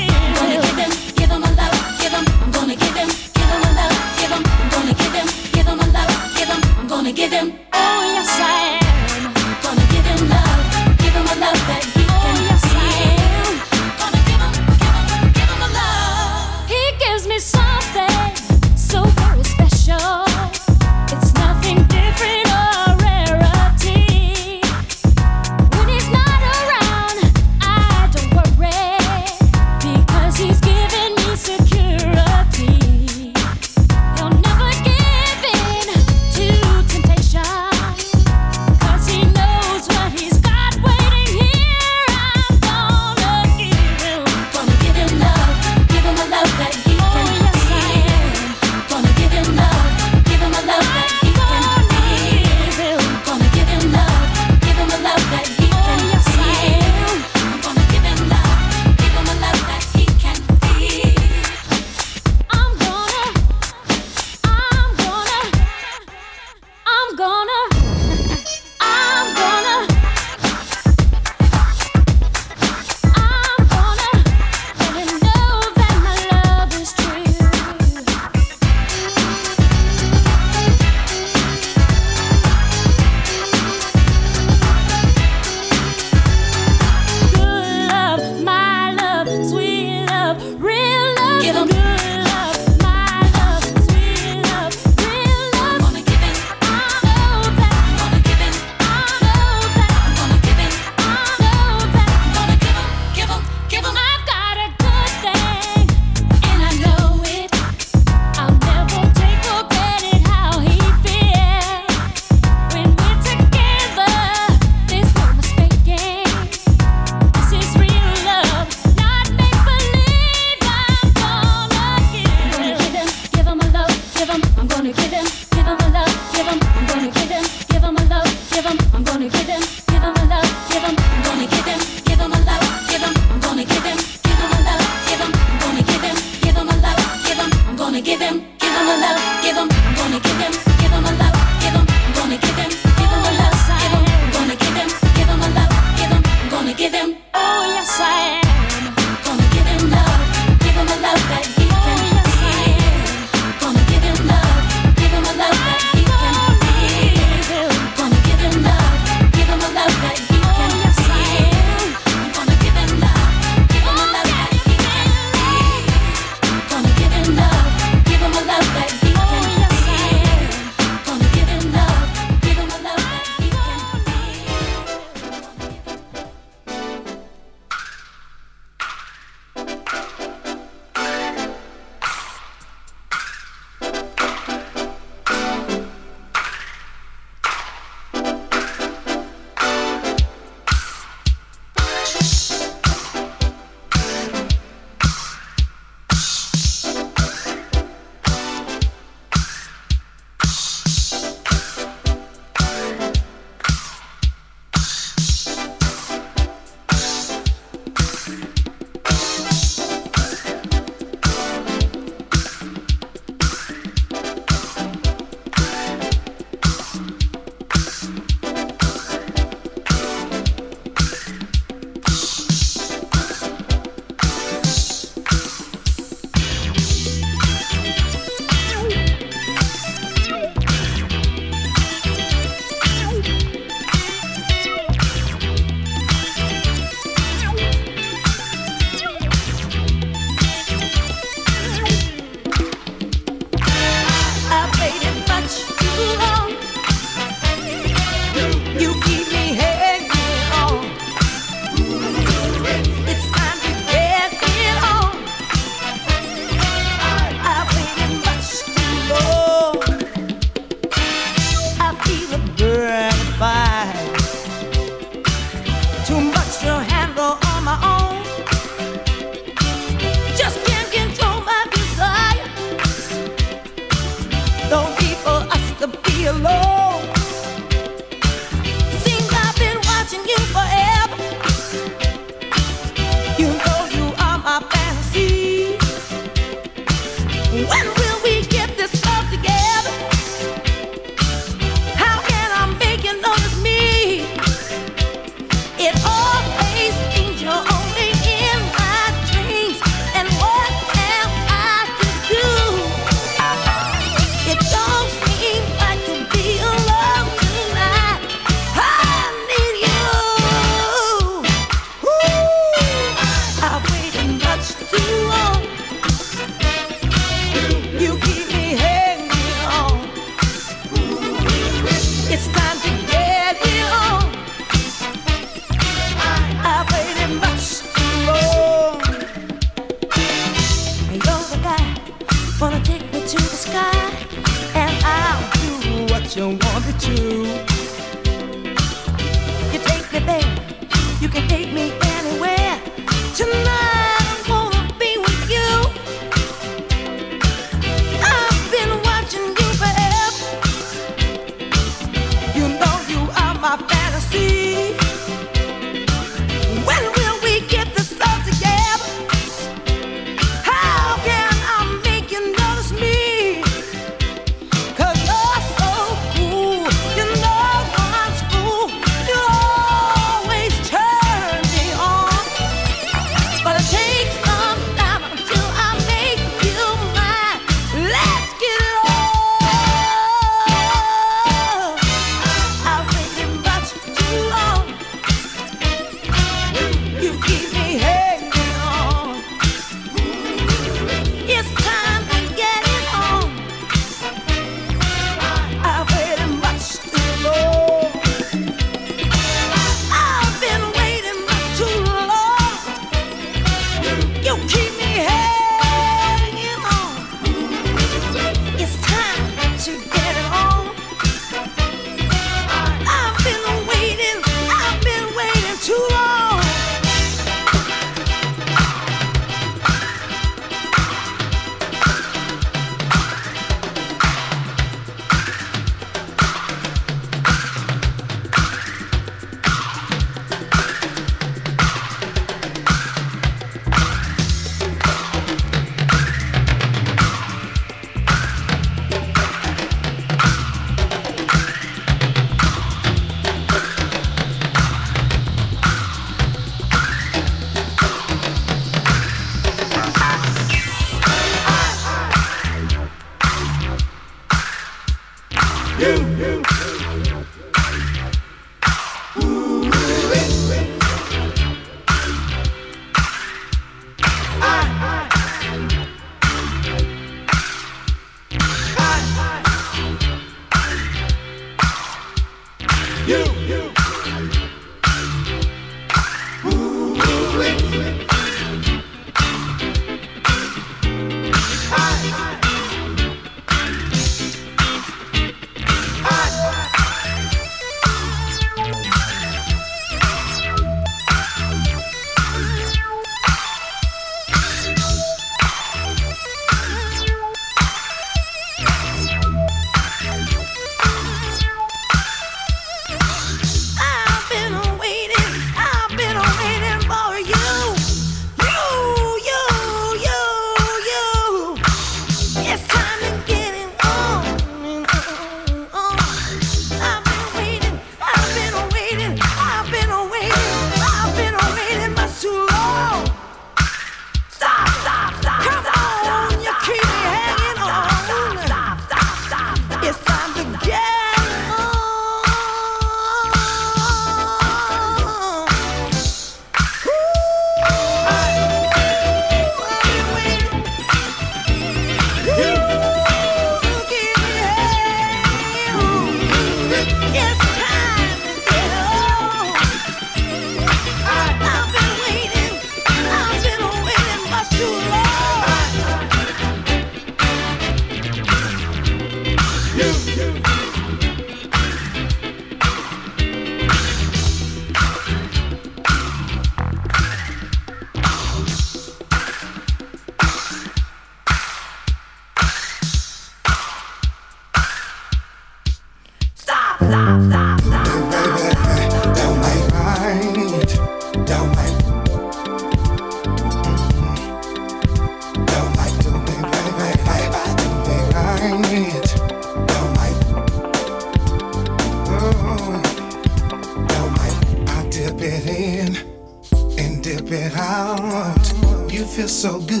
Feel so good,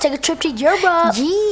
Let's take a trip to Europe. Yeah.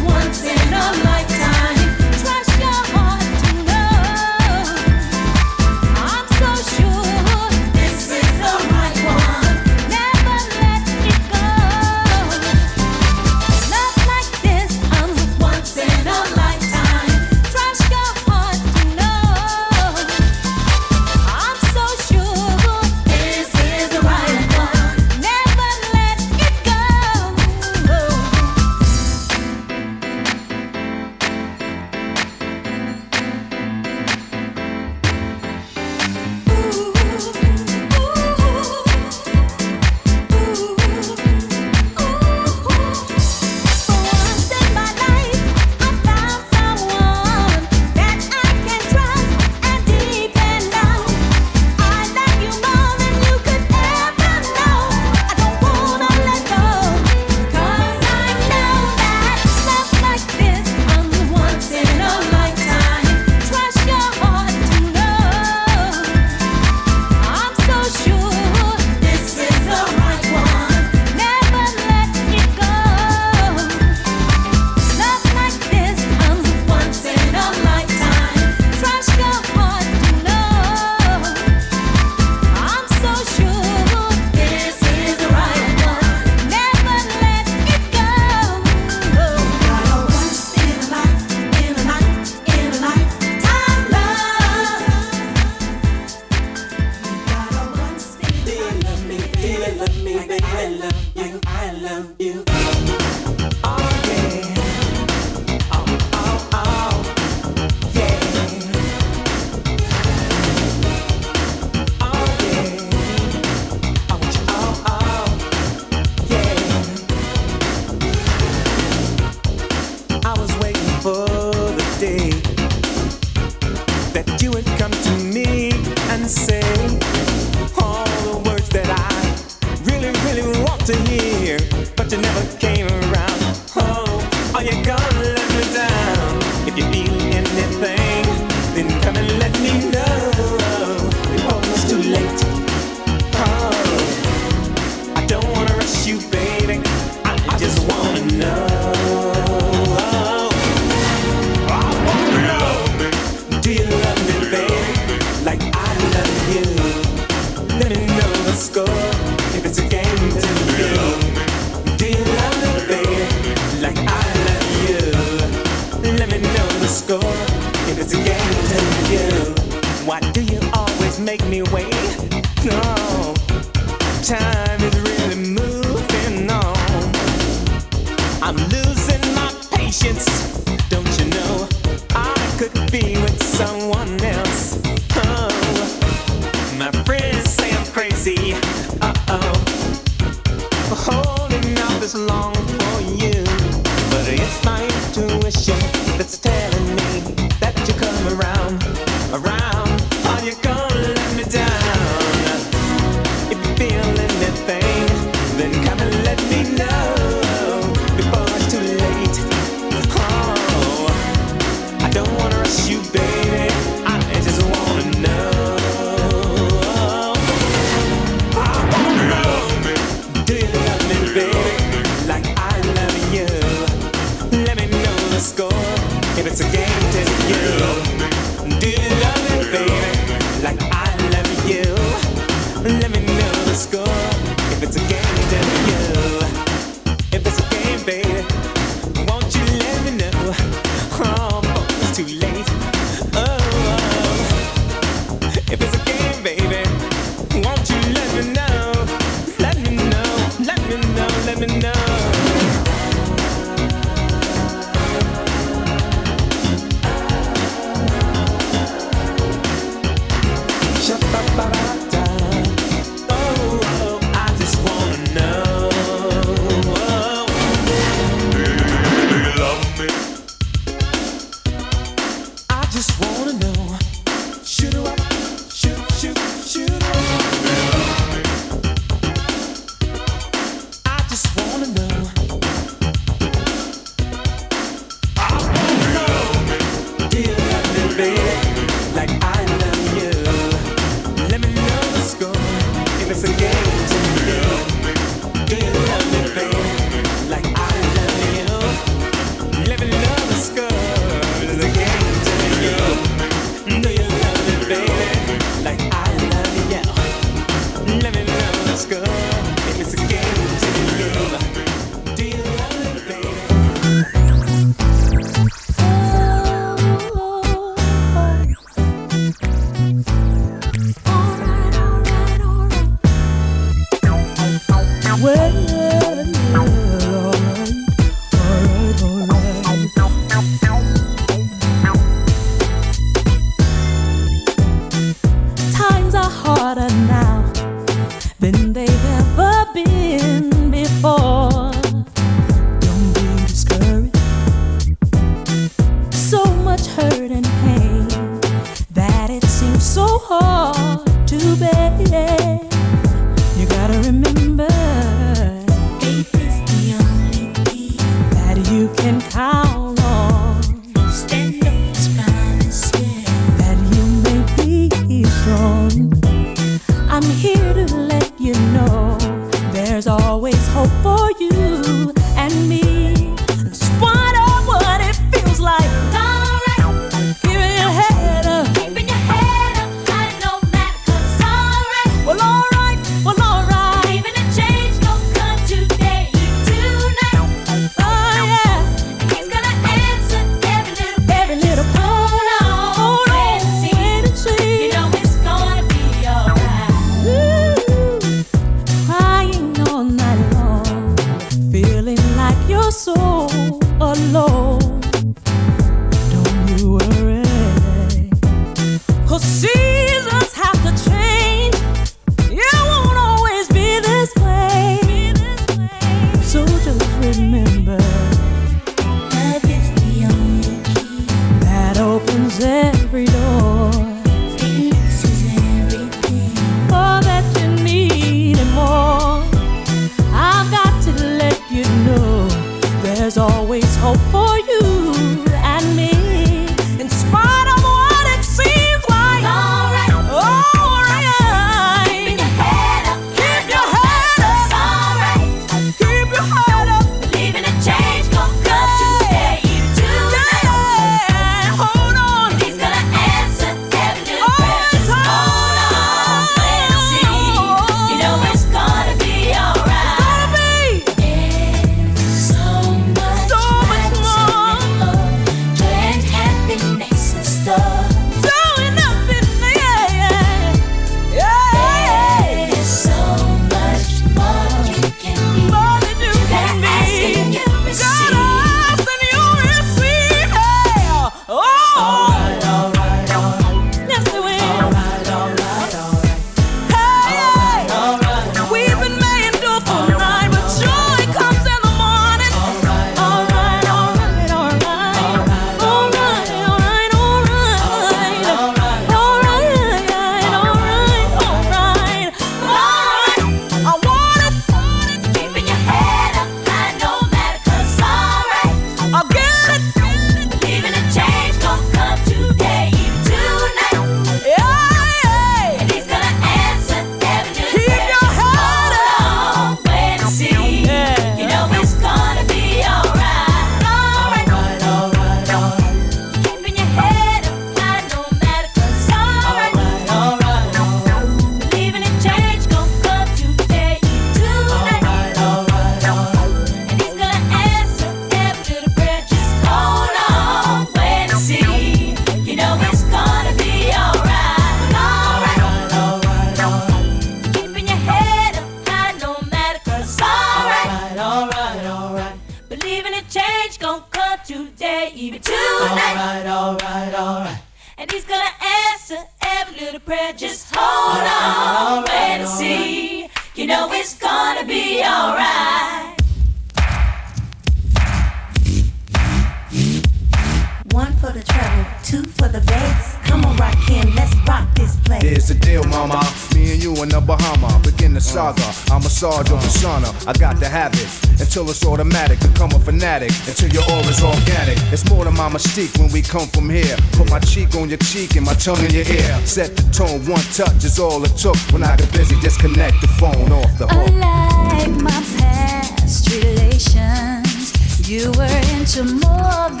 Tongue in your ear. Set the tone. One touch is all it took. When I get busy, disconnect the phone off the hook. Unlike my past relations, you were into more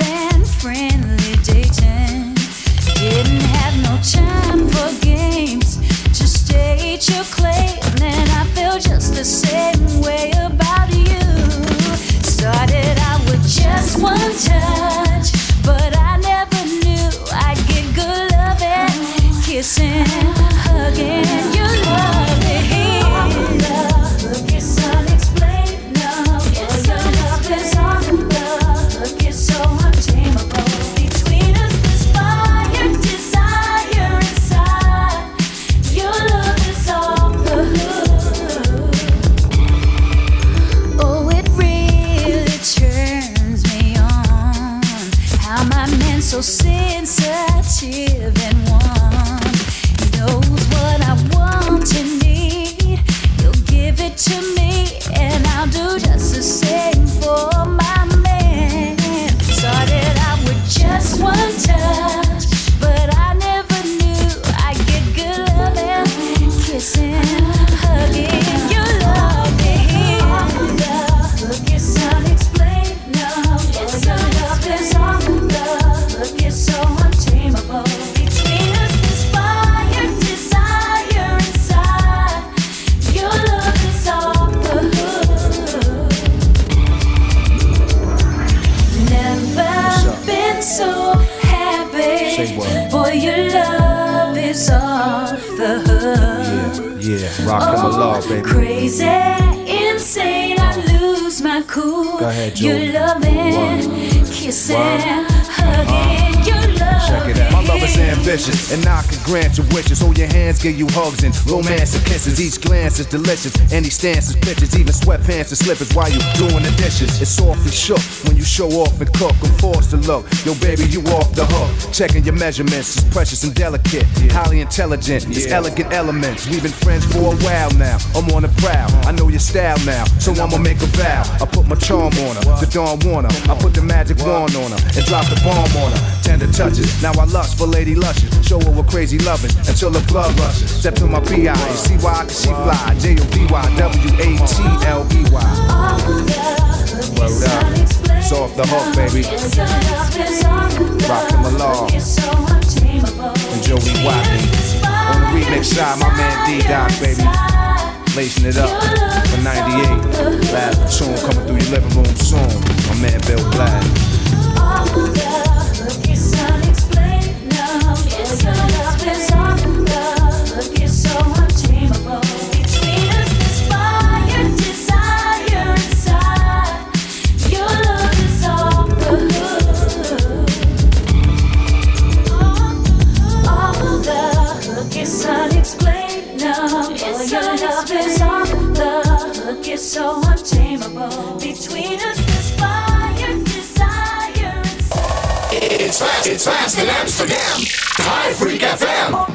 is delicious. Any stance is pictures, even sweatpants and slippers while you doing the dishes. It's softly shook when you show off and cook. I'm forced to look. Yo, baby, you off the hook. Checking your measurements is precious and delicate. Highly intelligent. It's elegant elements. We've been friends for a while now. I'm on the prowl. I know your style now, so I'ma make a vow. I put my charm on her, the Dawn Warner. I put the magic wand on her and drop the bomb on her. Tender touches. Now I lust for Lady Luscious. Show what crazy loving until the blood rushes. Step to my PI, see why? Cause she fly. J O B Y W A T L E Y. Word up. It's off the hook, baby. Rakim Allah. And Jody Watley. On the remix side, my man D Doc, baby. Lacing it up for 98. Last tune coming through your living room soon. My man Bill Black. It's fast in Amsterdam. Hi-Freak FM.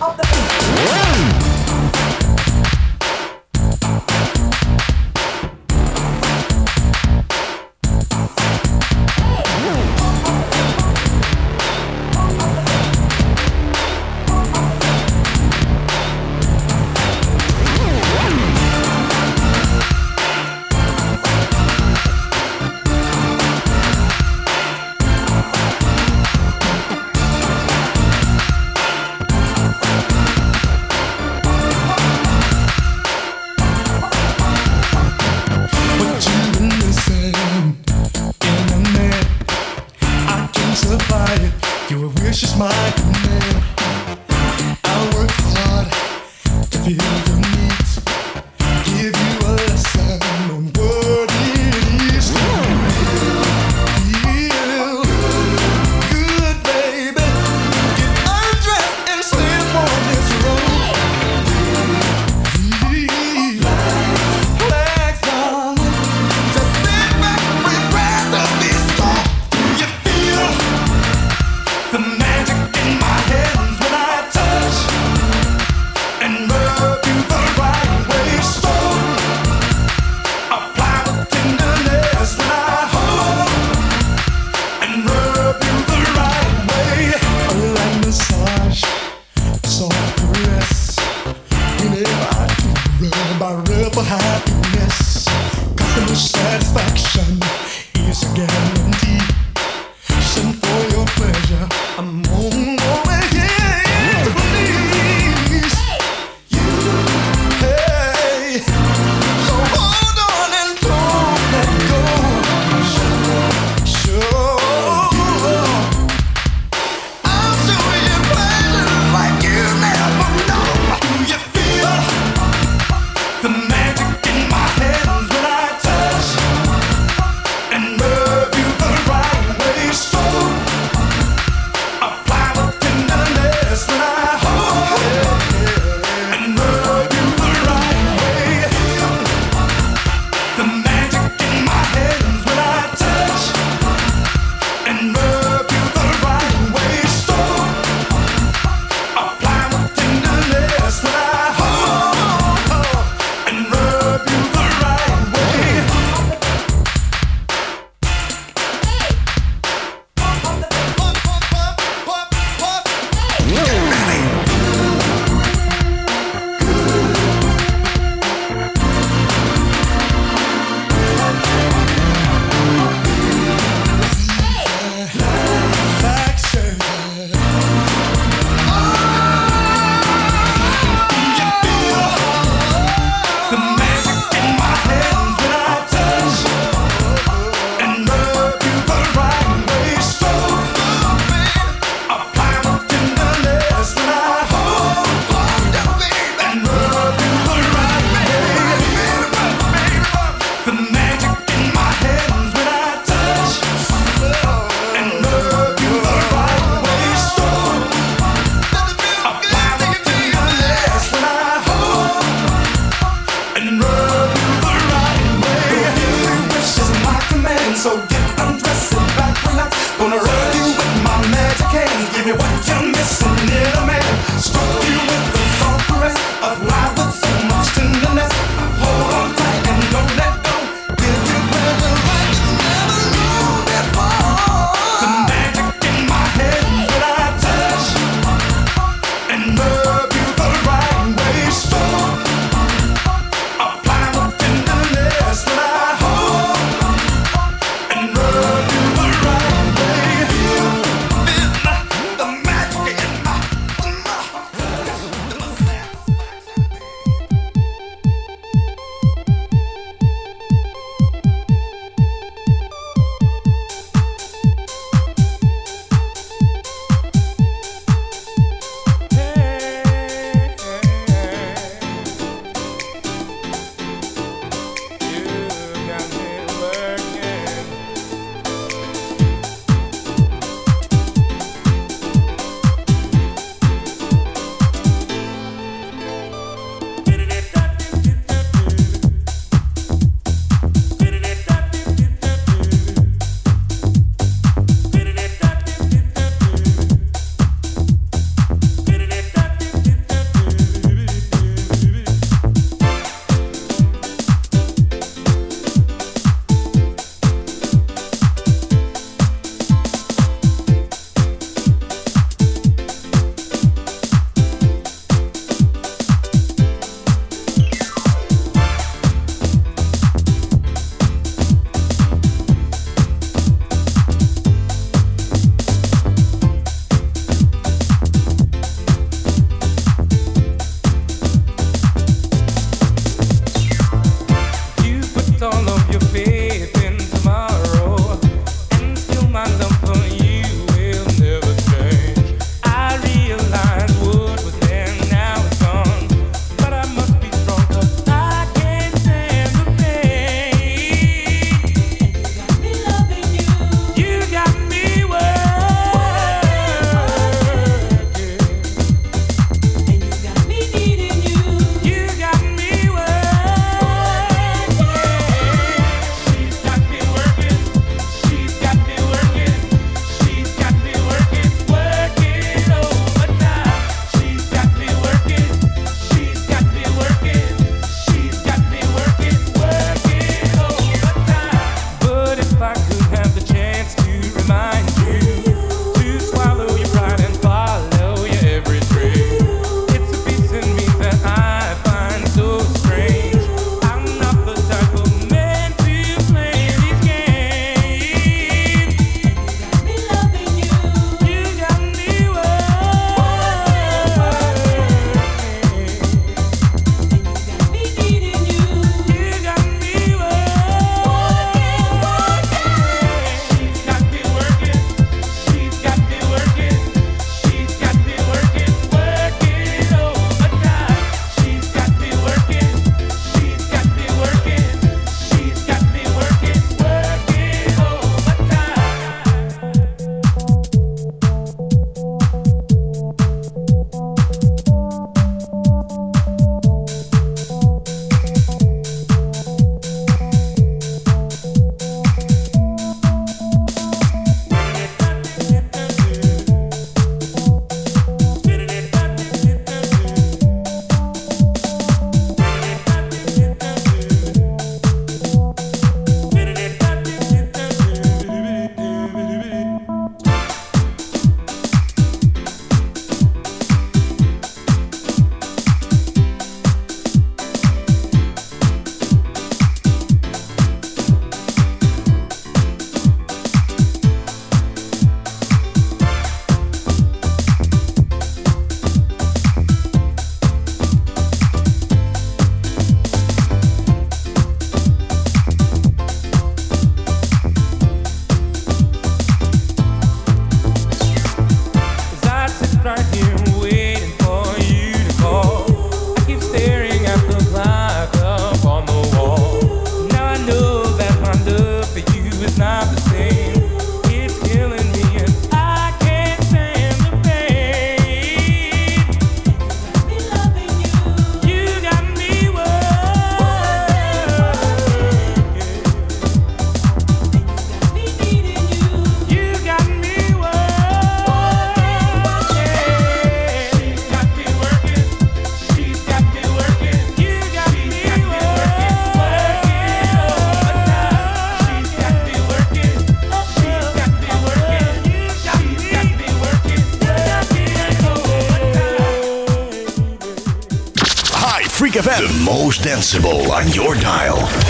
Danceable on your dial.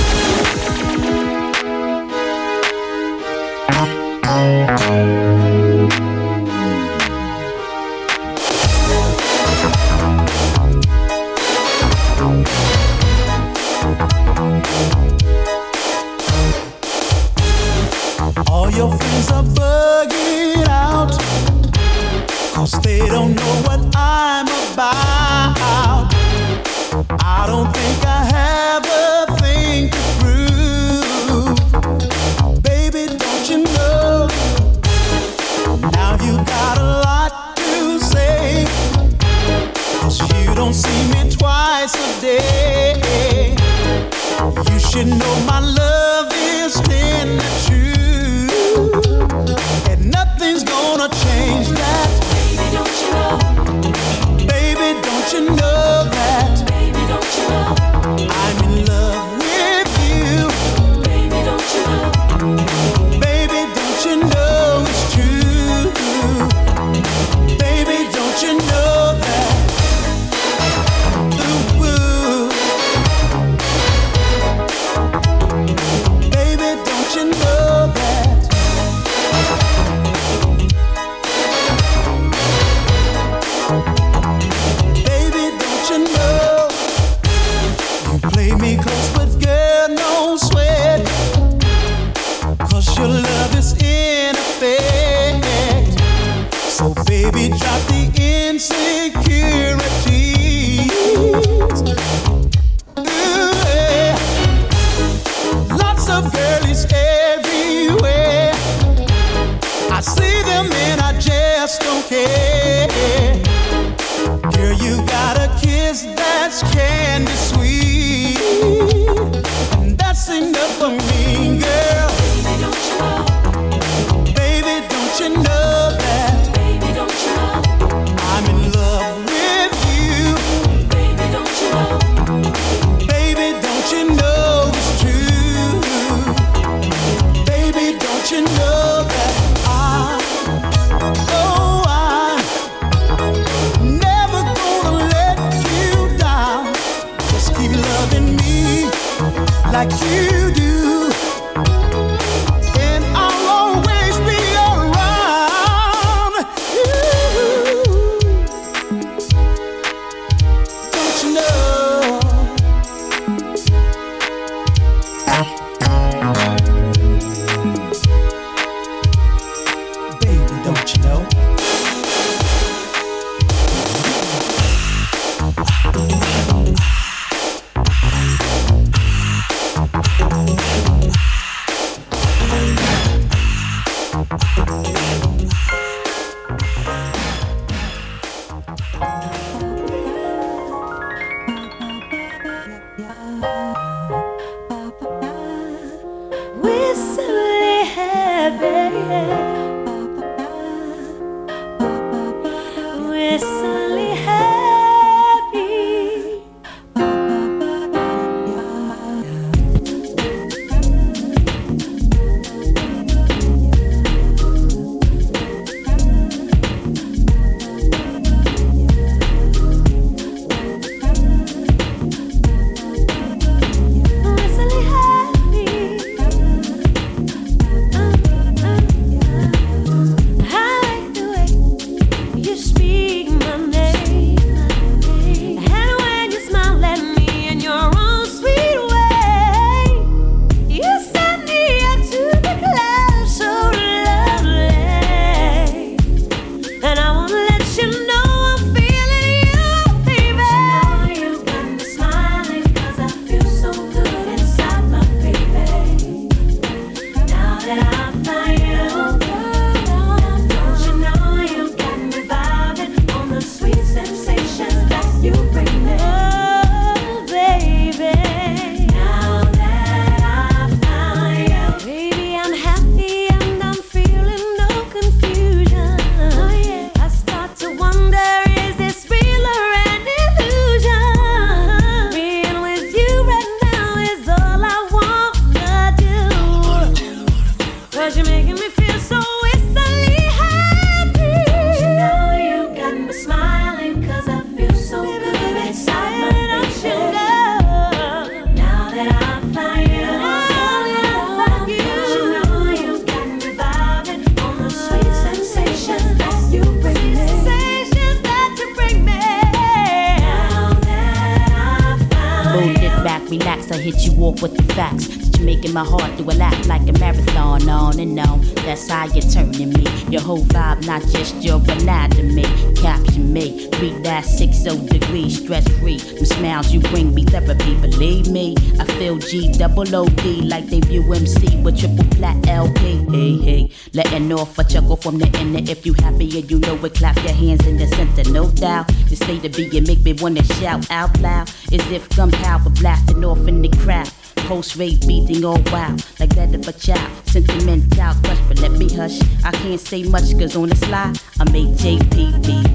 You know shout out loud as if gunpowder blasting off in the crowd post rape beating all wild like that of a child. Sentimental crush, but let me hush. I can't say much, cause on the sly, I make JPP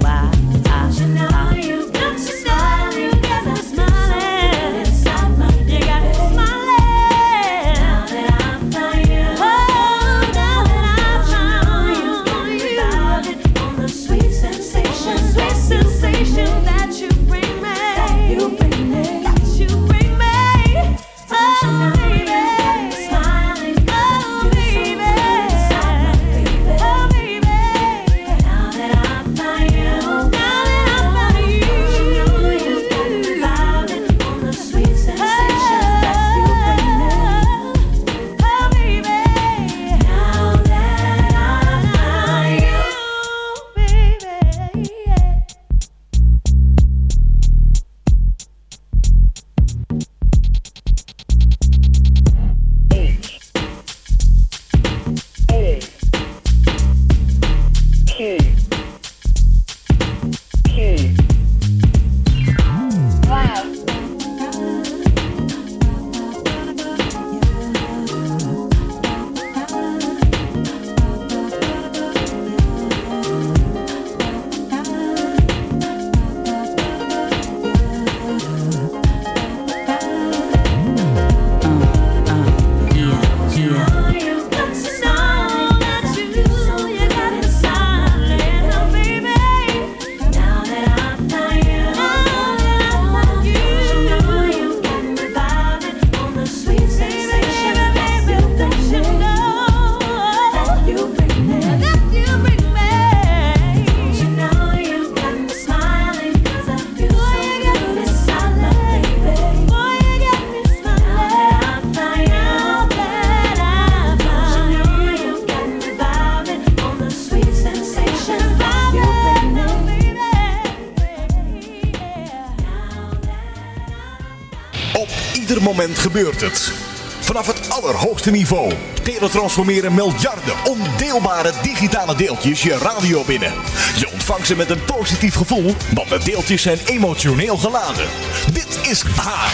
hoogste niveau. Teletransformeren miljarden ondeelbare digitale deeltjes je radio binnen. Je ontvangt ze met een positief gevoel, want de deeltjes zijn emotioneel geladen. Dit is haar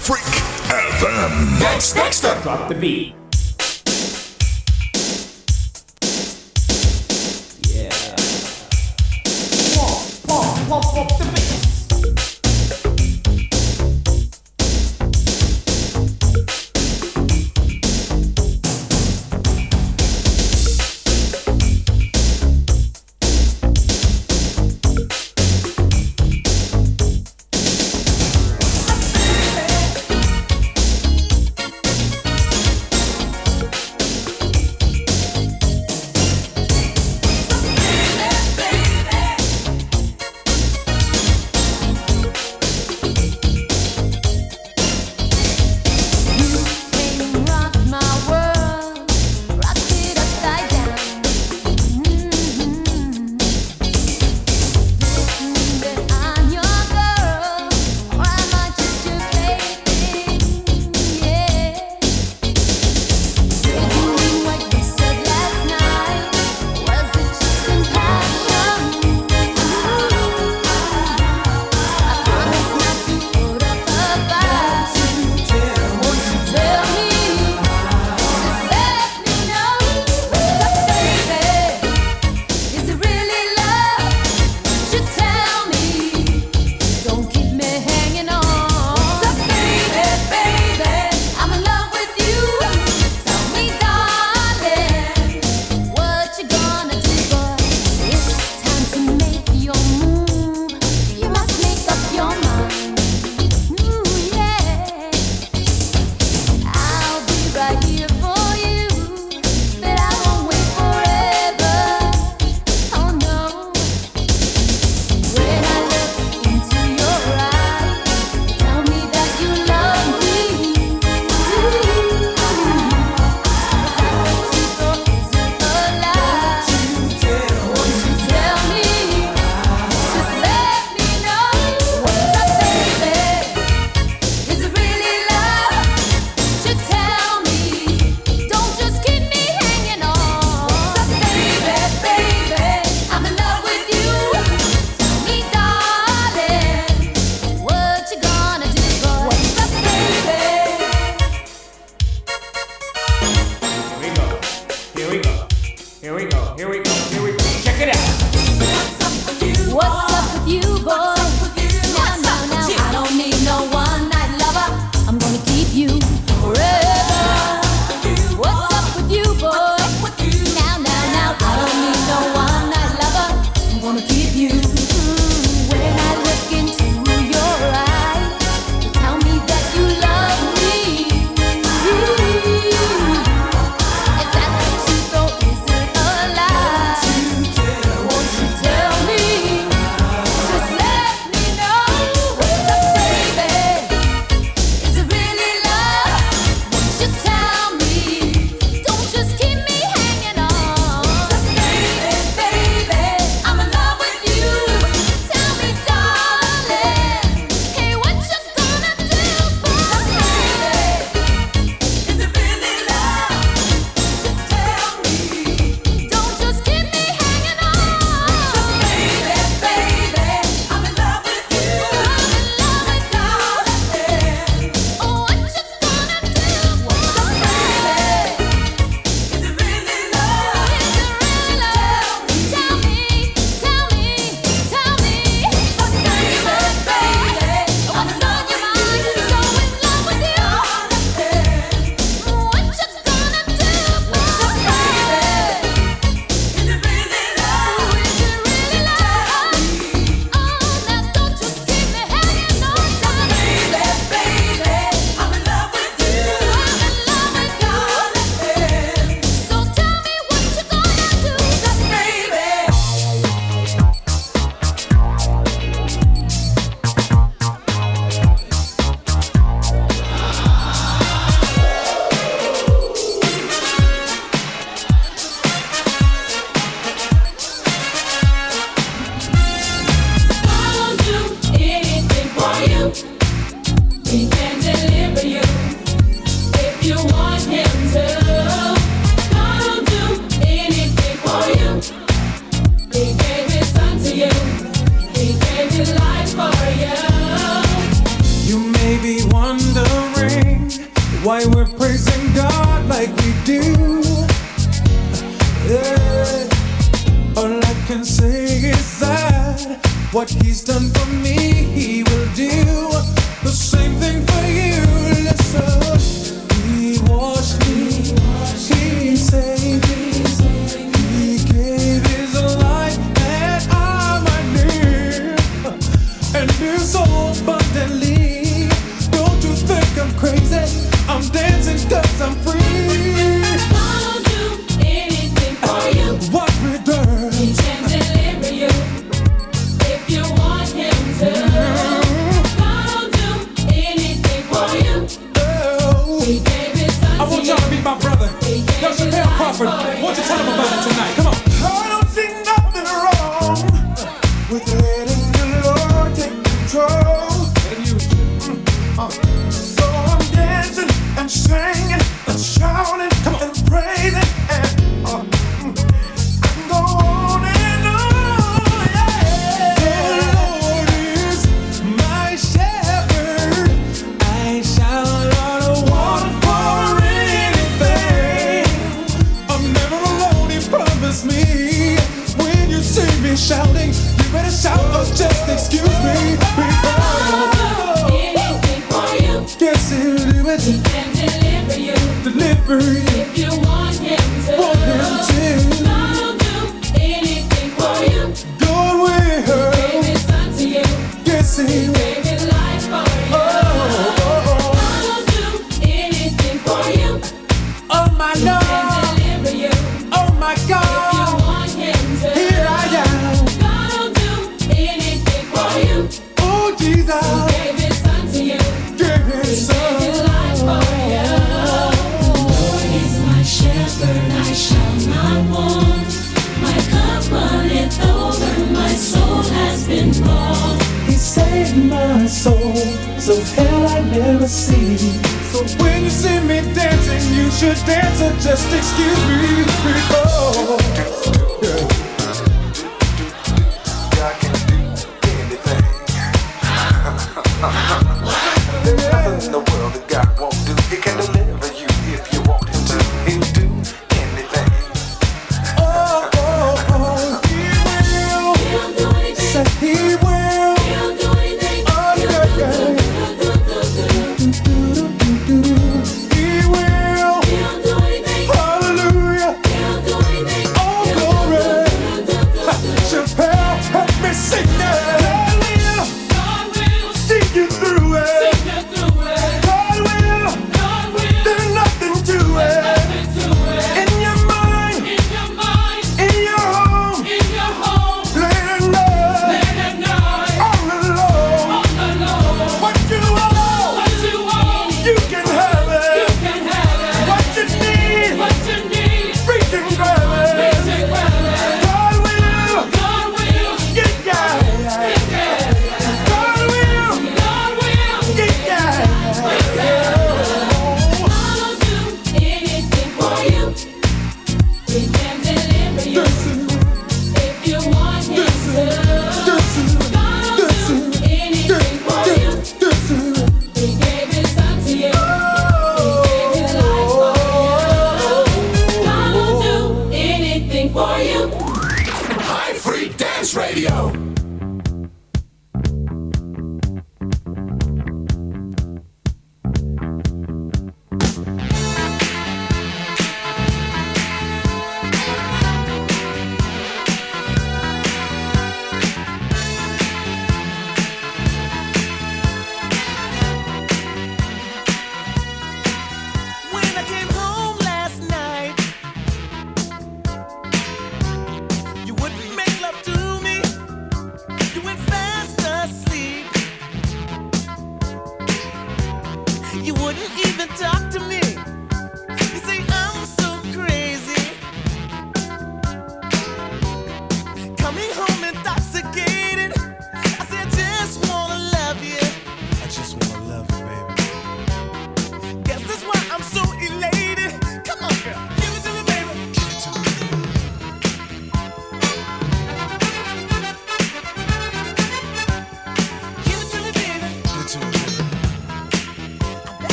Freak FM. That's Dexter. Drop the beat.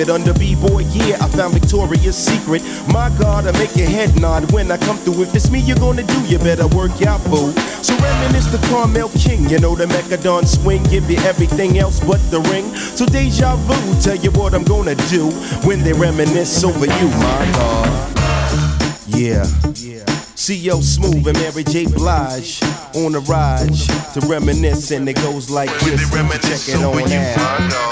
it under B-boy gear, I found Victoria's Secret. My God, I make your head nod when I come through. If it's me you're gonna do, you better work out, boo. So reminisce the Carmel King. You know the Mecca Don swing, give you everything else but the ring. So deja vu, tell you what I'm gonna do when they reminisce over you, my God. Yeah. CL Smooth and Mary J. Blige on the ride to reminisce, and it goes like this. Check it on out.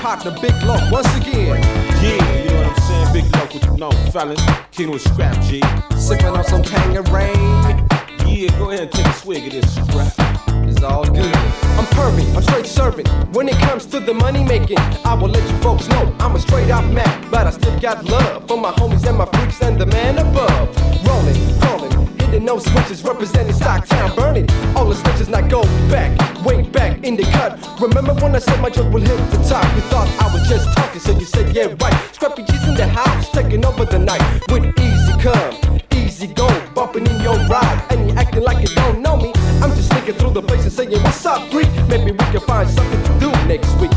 partner Big Luck once again. Yeah, you know what I'm saying? Big Luck with you know, felon. King with scrap, G. Sipping on some rain. Yeah, go ahead and take a swig of this scrap. It's all good. I'm pervy, I'm straight serving. When it comes to the money making, I will let you folks know I'm a straight up man, but I still got love for my homies and my freaks and the man above. Rolling, rolling hitting no switches, representing Stocktown, burning all the switches. Now go back, way back in the cut. Remember when I said my joke will hit the top? You thought I was just talking, so you said yeah right. Scrappy G's in the house, taking over the night with easy come, easy go, bumping in your ride, and you acting like you don't know me. I'm just sneaking through the place and saying what's up, freak. Maybe we can find something to do next week.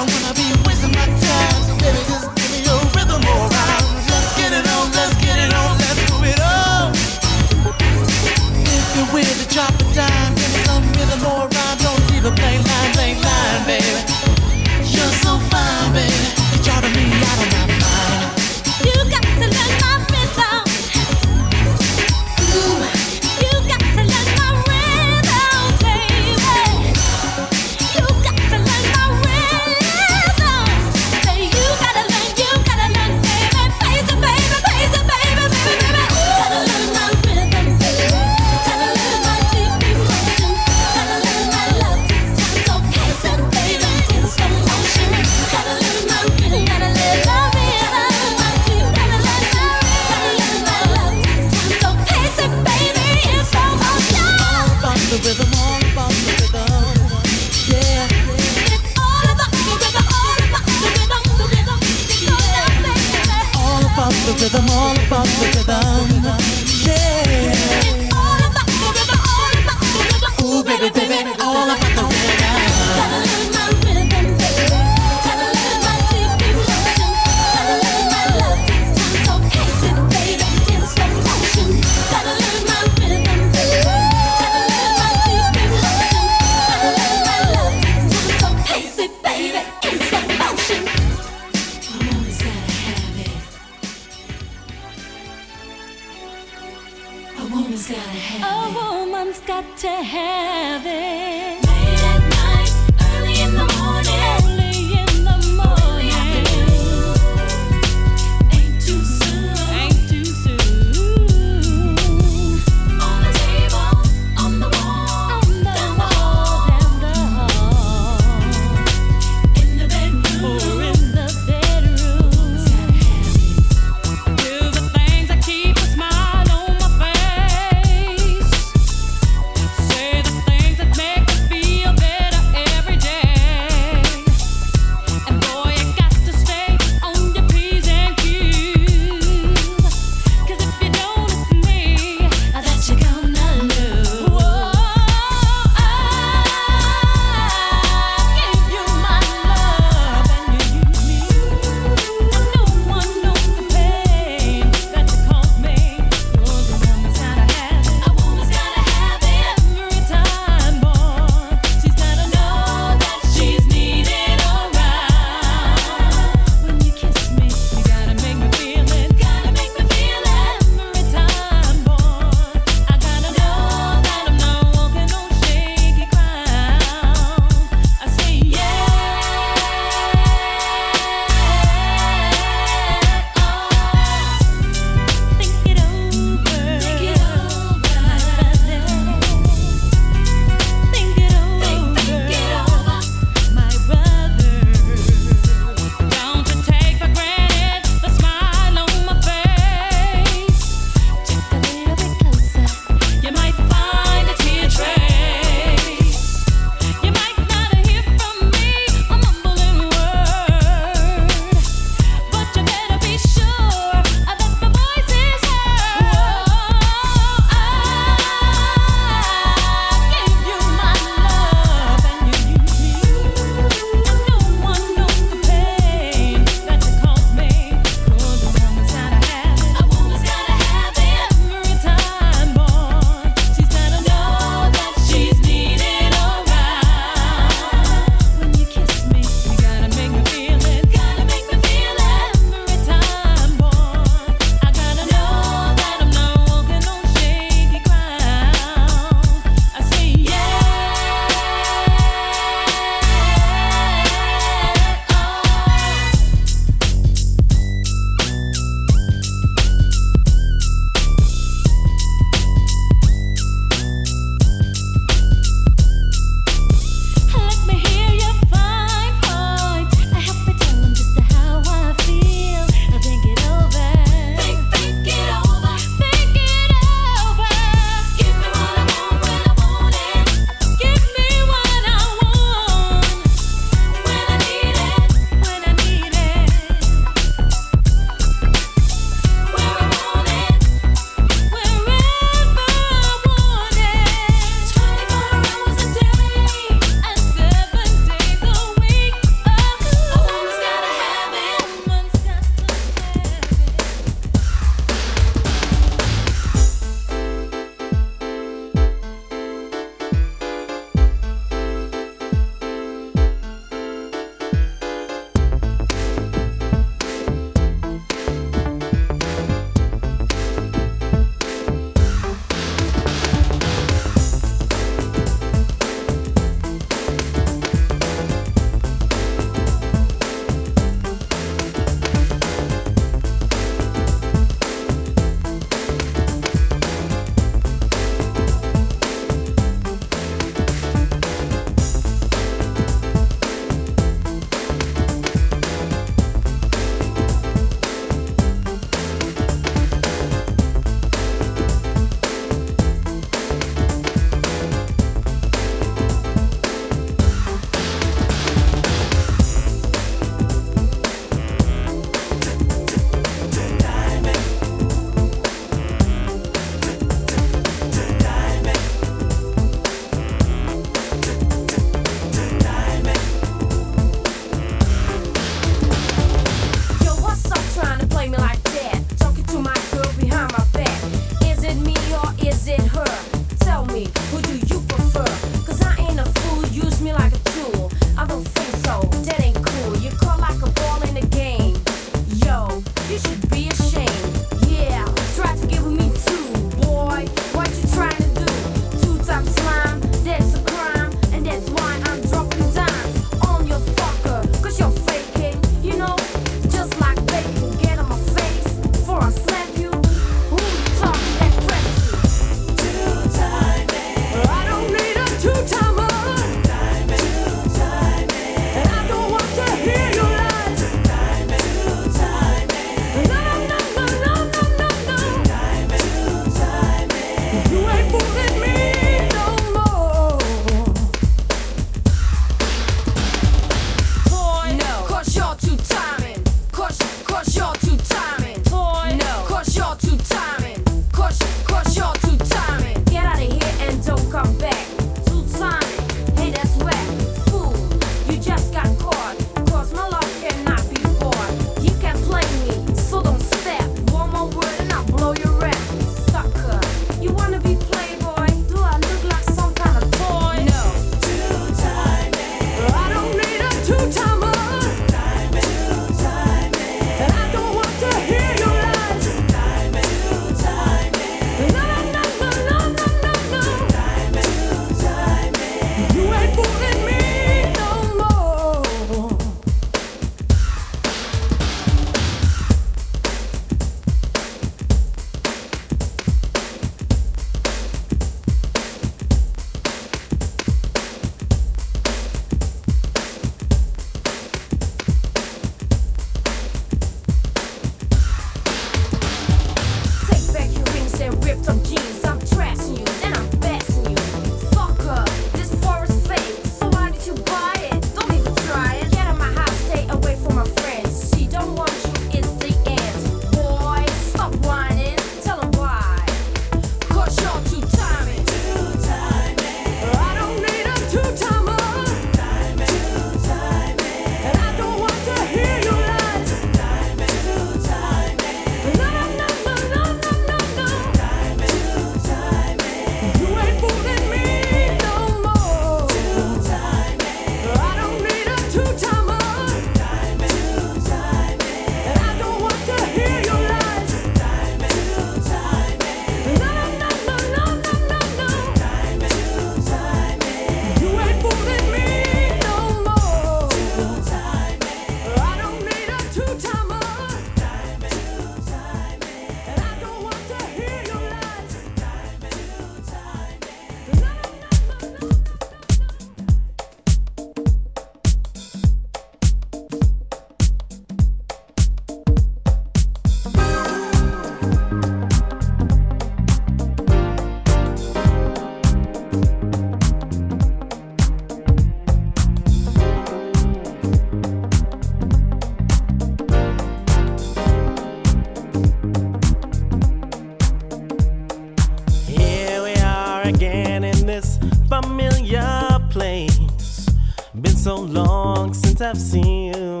I've seen you.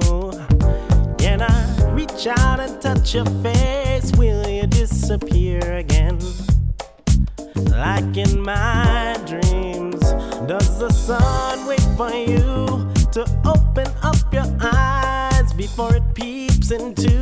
Can I reach out and touch your face? Will you disappear again? Like in my dreams, does the sun wait for you to open up your eyes before it peeps into?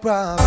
Got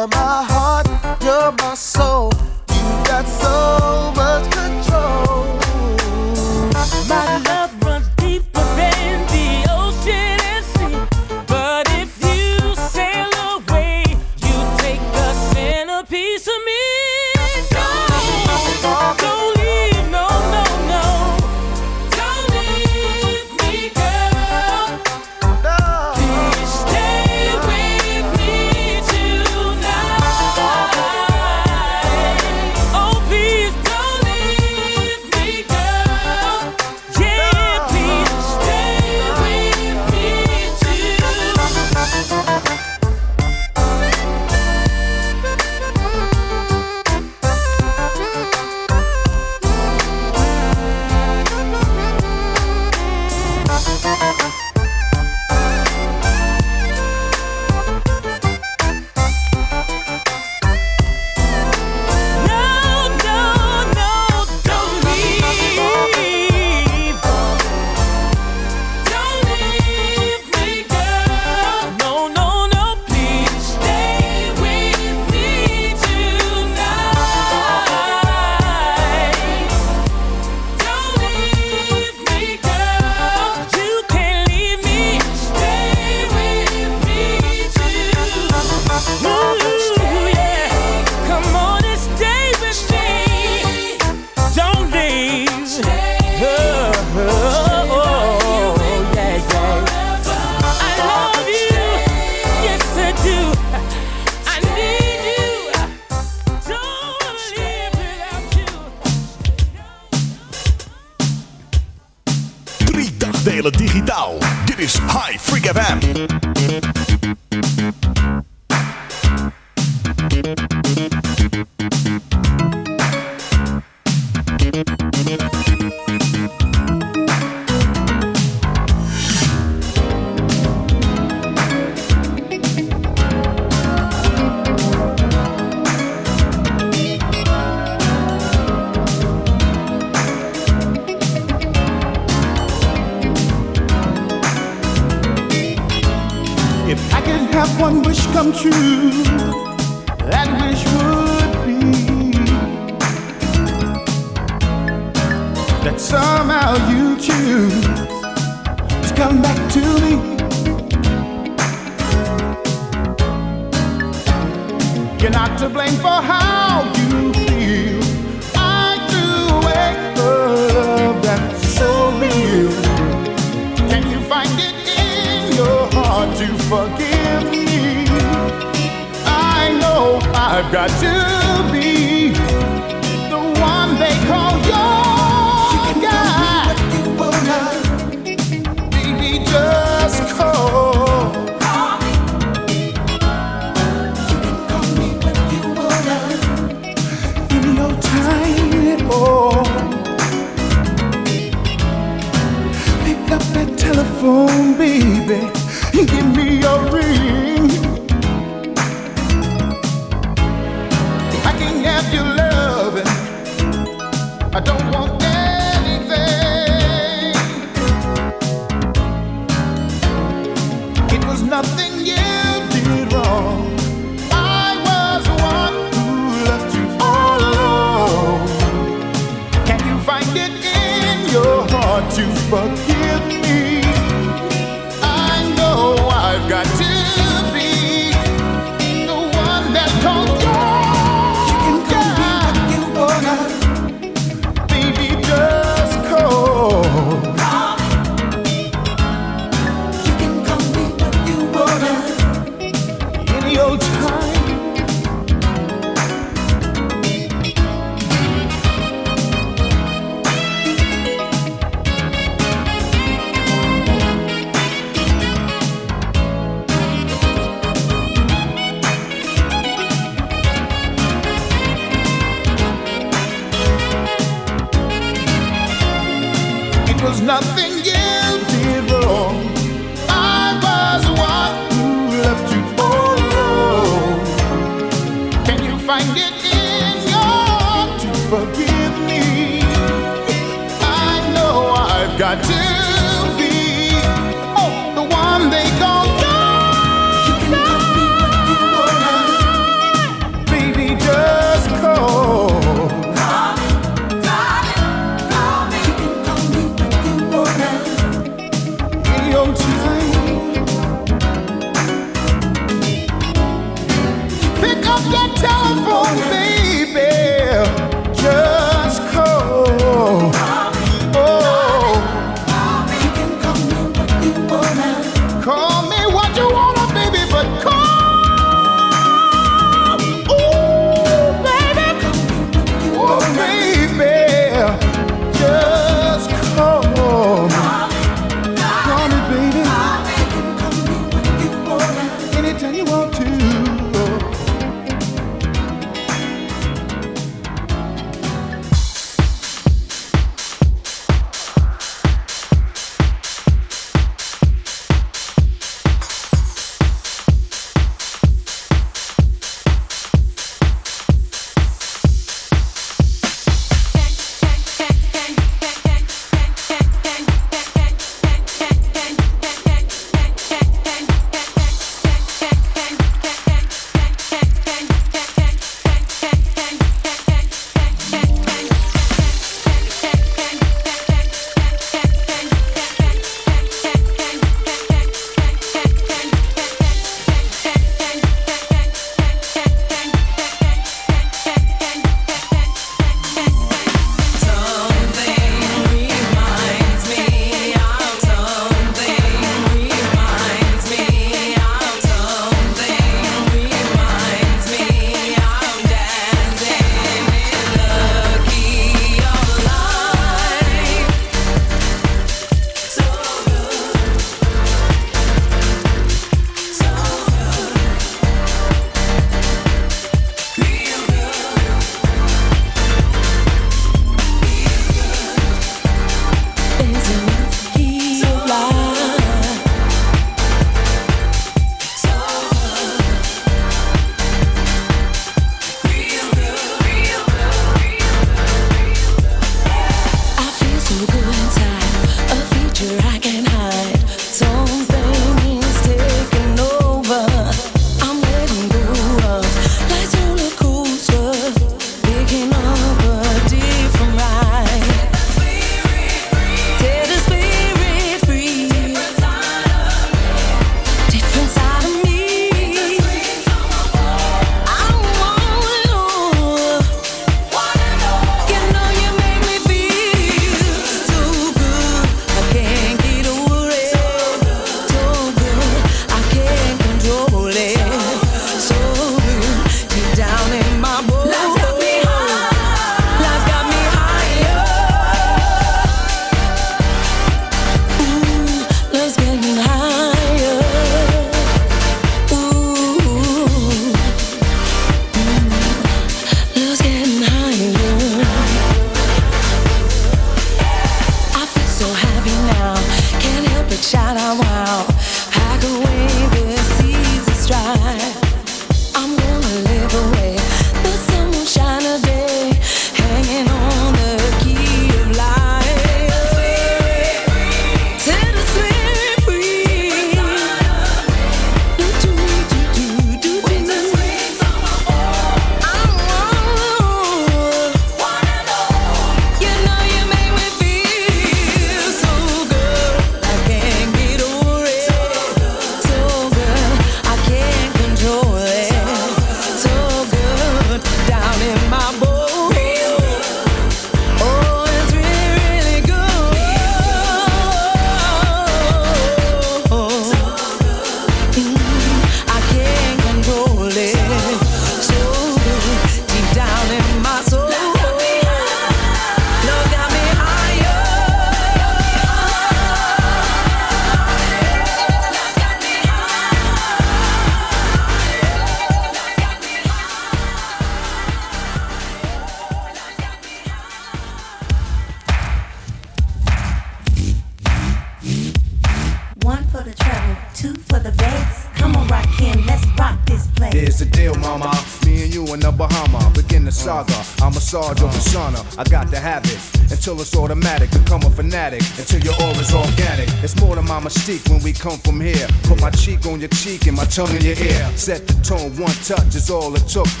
all it took.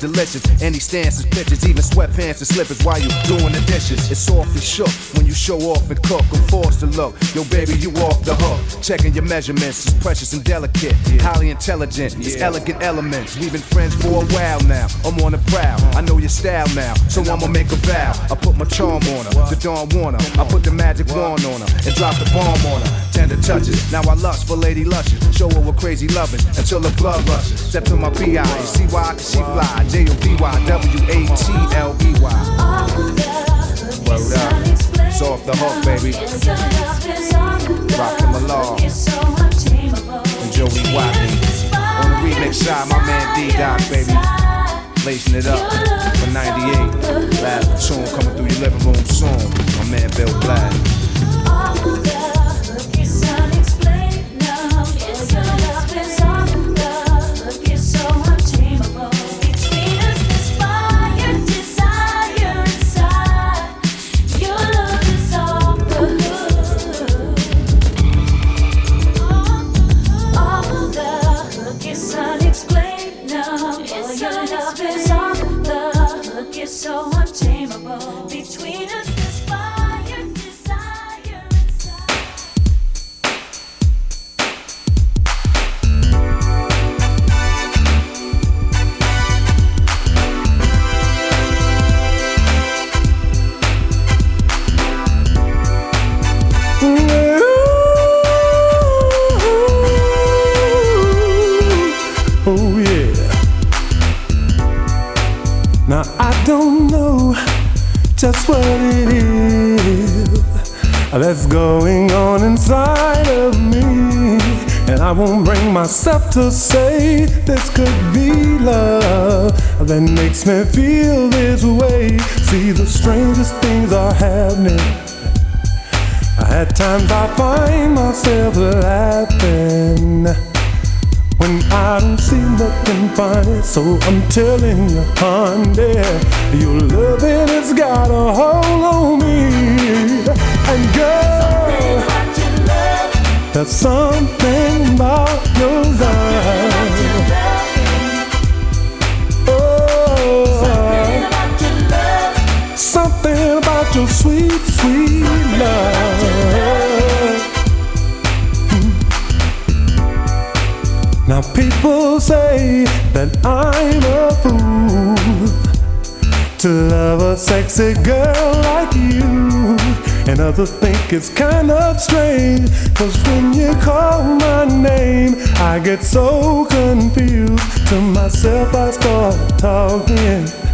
delicious. Any stances, pictures, even sweatpants and slippers while you doing the dishes. It's awfully shook when you show off and cook. I'm forced to look. Yo, baby, you off the hook. Checking your measurements it's precious and delicate. Highly intelligent, it's elegant elements. We've been friends for a while now. I'm on the prowl. I know your style now, so I'ma make a vow. I put my charm on her, the Dawn Warner. I put the magic wand on her and drop the bomb on her. Tender touches. Now I lust for Lady Luscious. Show her what crazy loving until the blood rushes. Step to my pi. see why she fly. J O B Y W A T L B Y. Word up. It's off the hook, baby. Rockin' along. And Jody Watley. On the remix side, my man D Doc, baby. Lacing it up for 98. Last tune coming through your living room soon. My man Bill Black. makes me feel this way. See, the strangest things are happening. At times I find myself laughing when I don't see nothing funny. So I'm telling you, honey, your loving has got a hold on me. And girl, there's something about your love. Sweet, sweet love. Now people say that I'm a fool to love a sexy girl like you. And others think it's kind of strange, cause when you call my name, I get so confused. To myself, I start talking.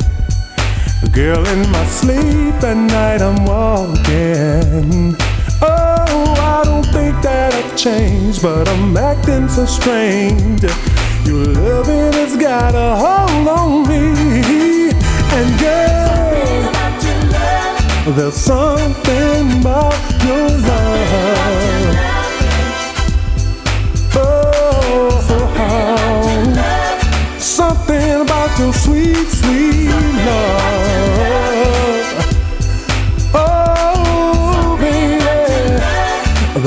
Girl, in my sleep at night, I'm walking. Oh, I don't think that I've changed, but I'm acting so strange. Your loving has got a hold on me. And girl, there's something about your love. Oh, oh, oh. something about your sweet, sweet love.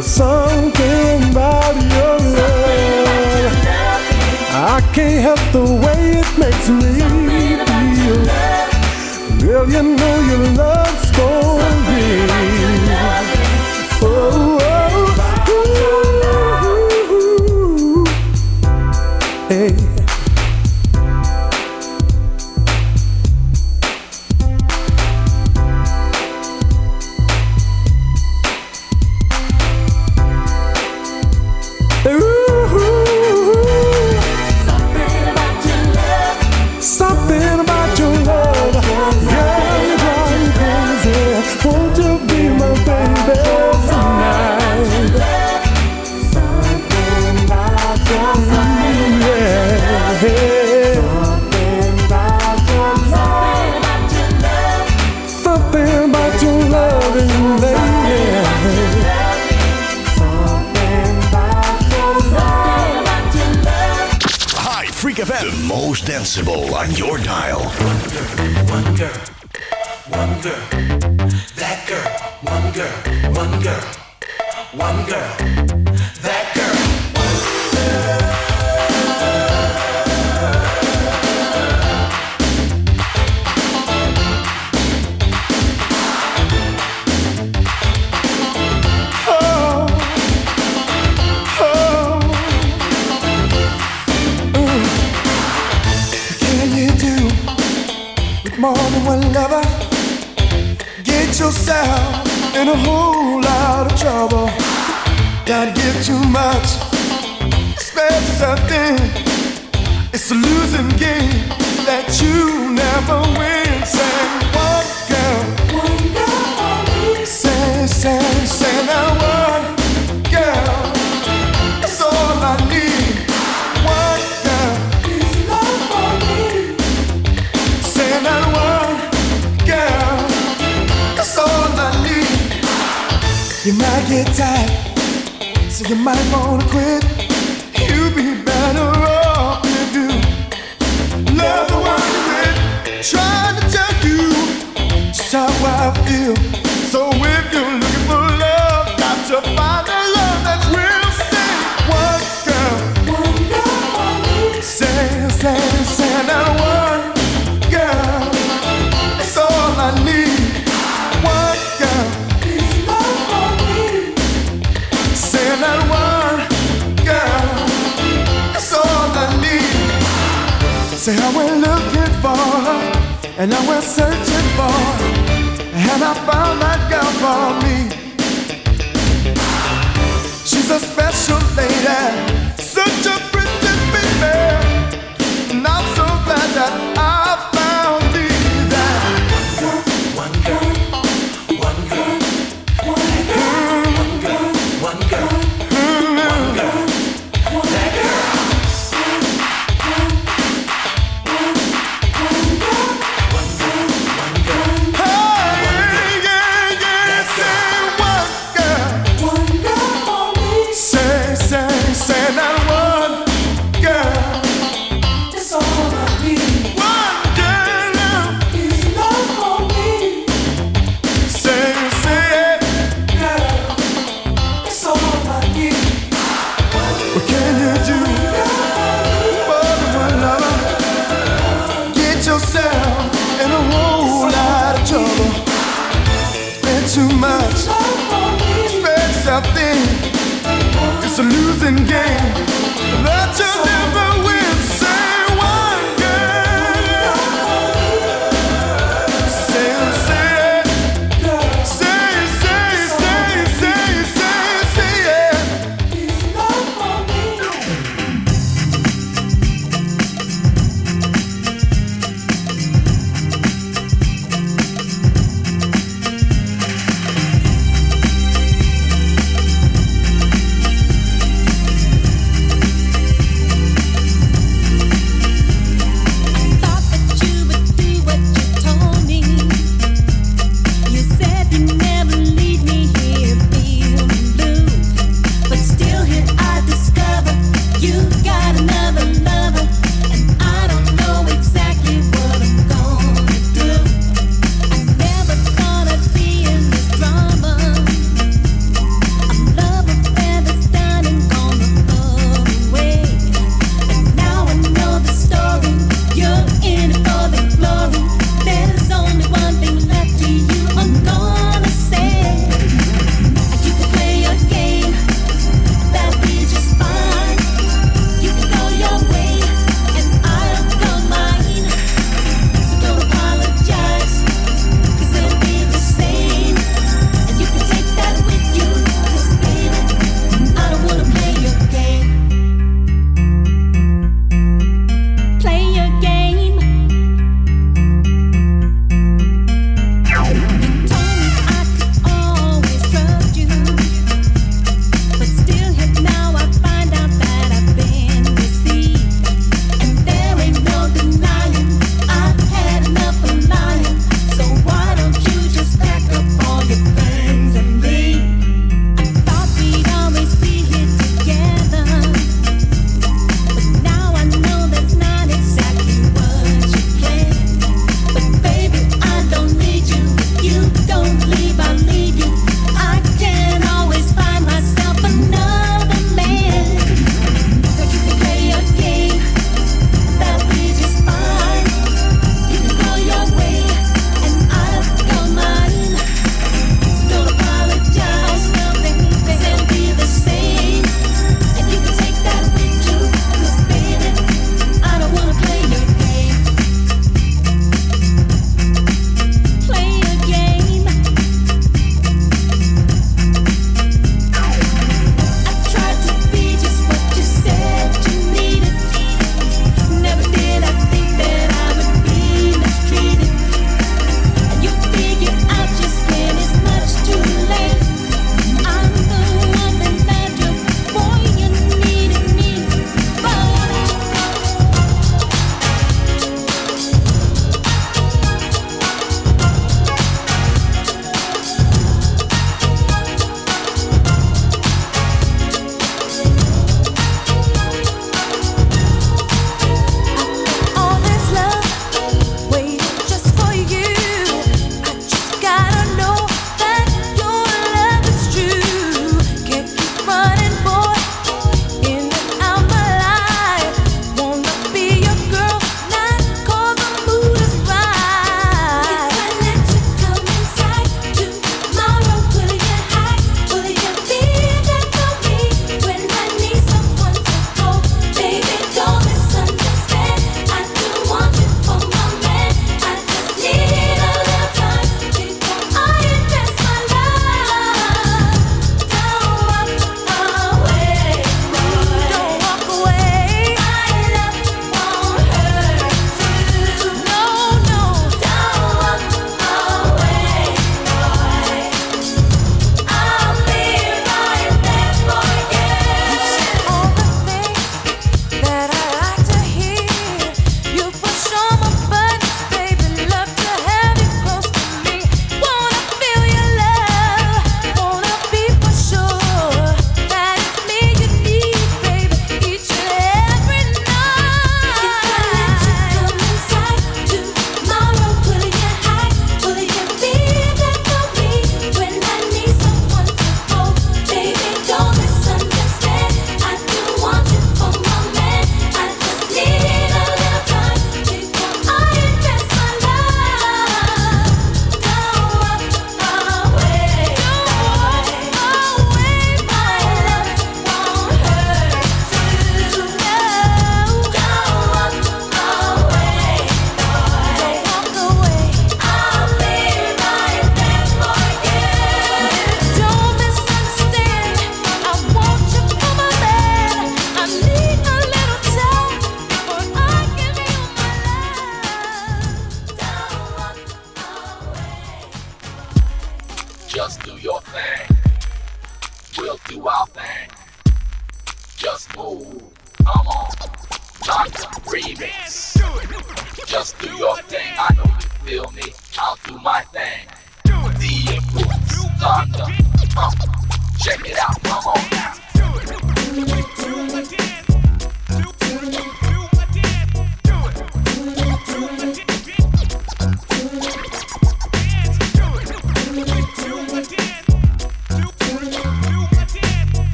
There's something about your love. I can't help the way it makes me feel. Girl, you know your love's for on your dial.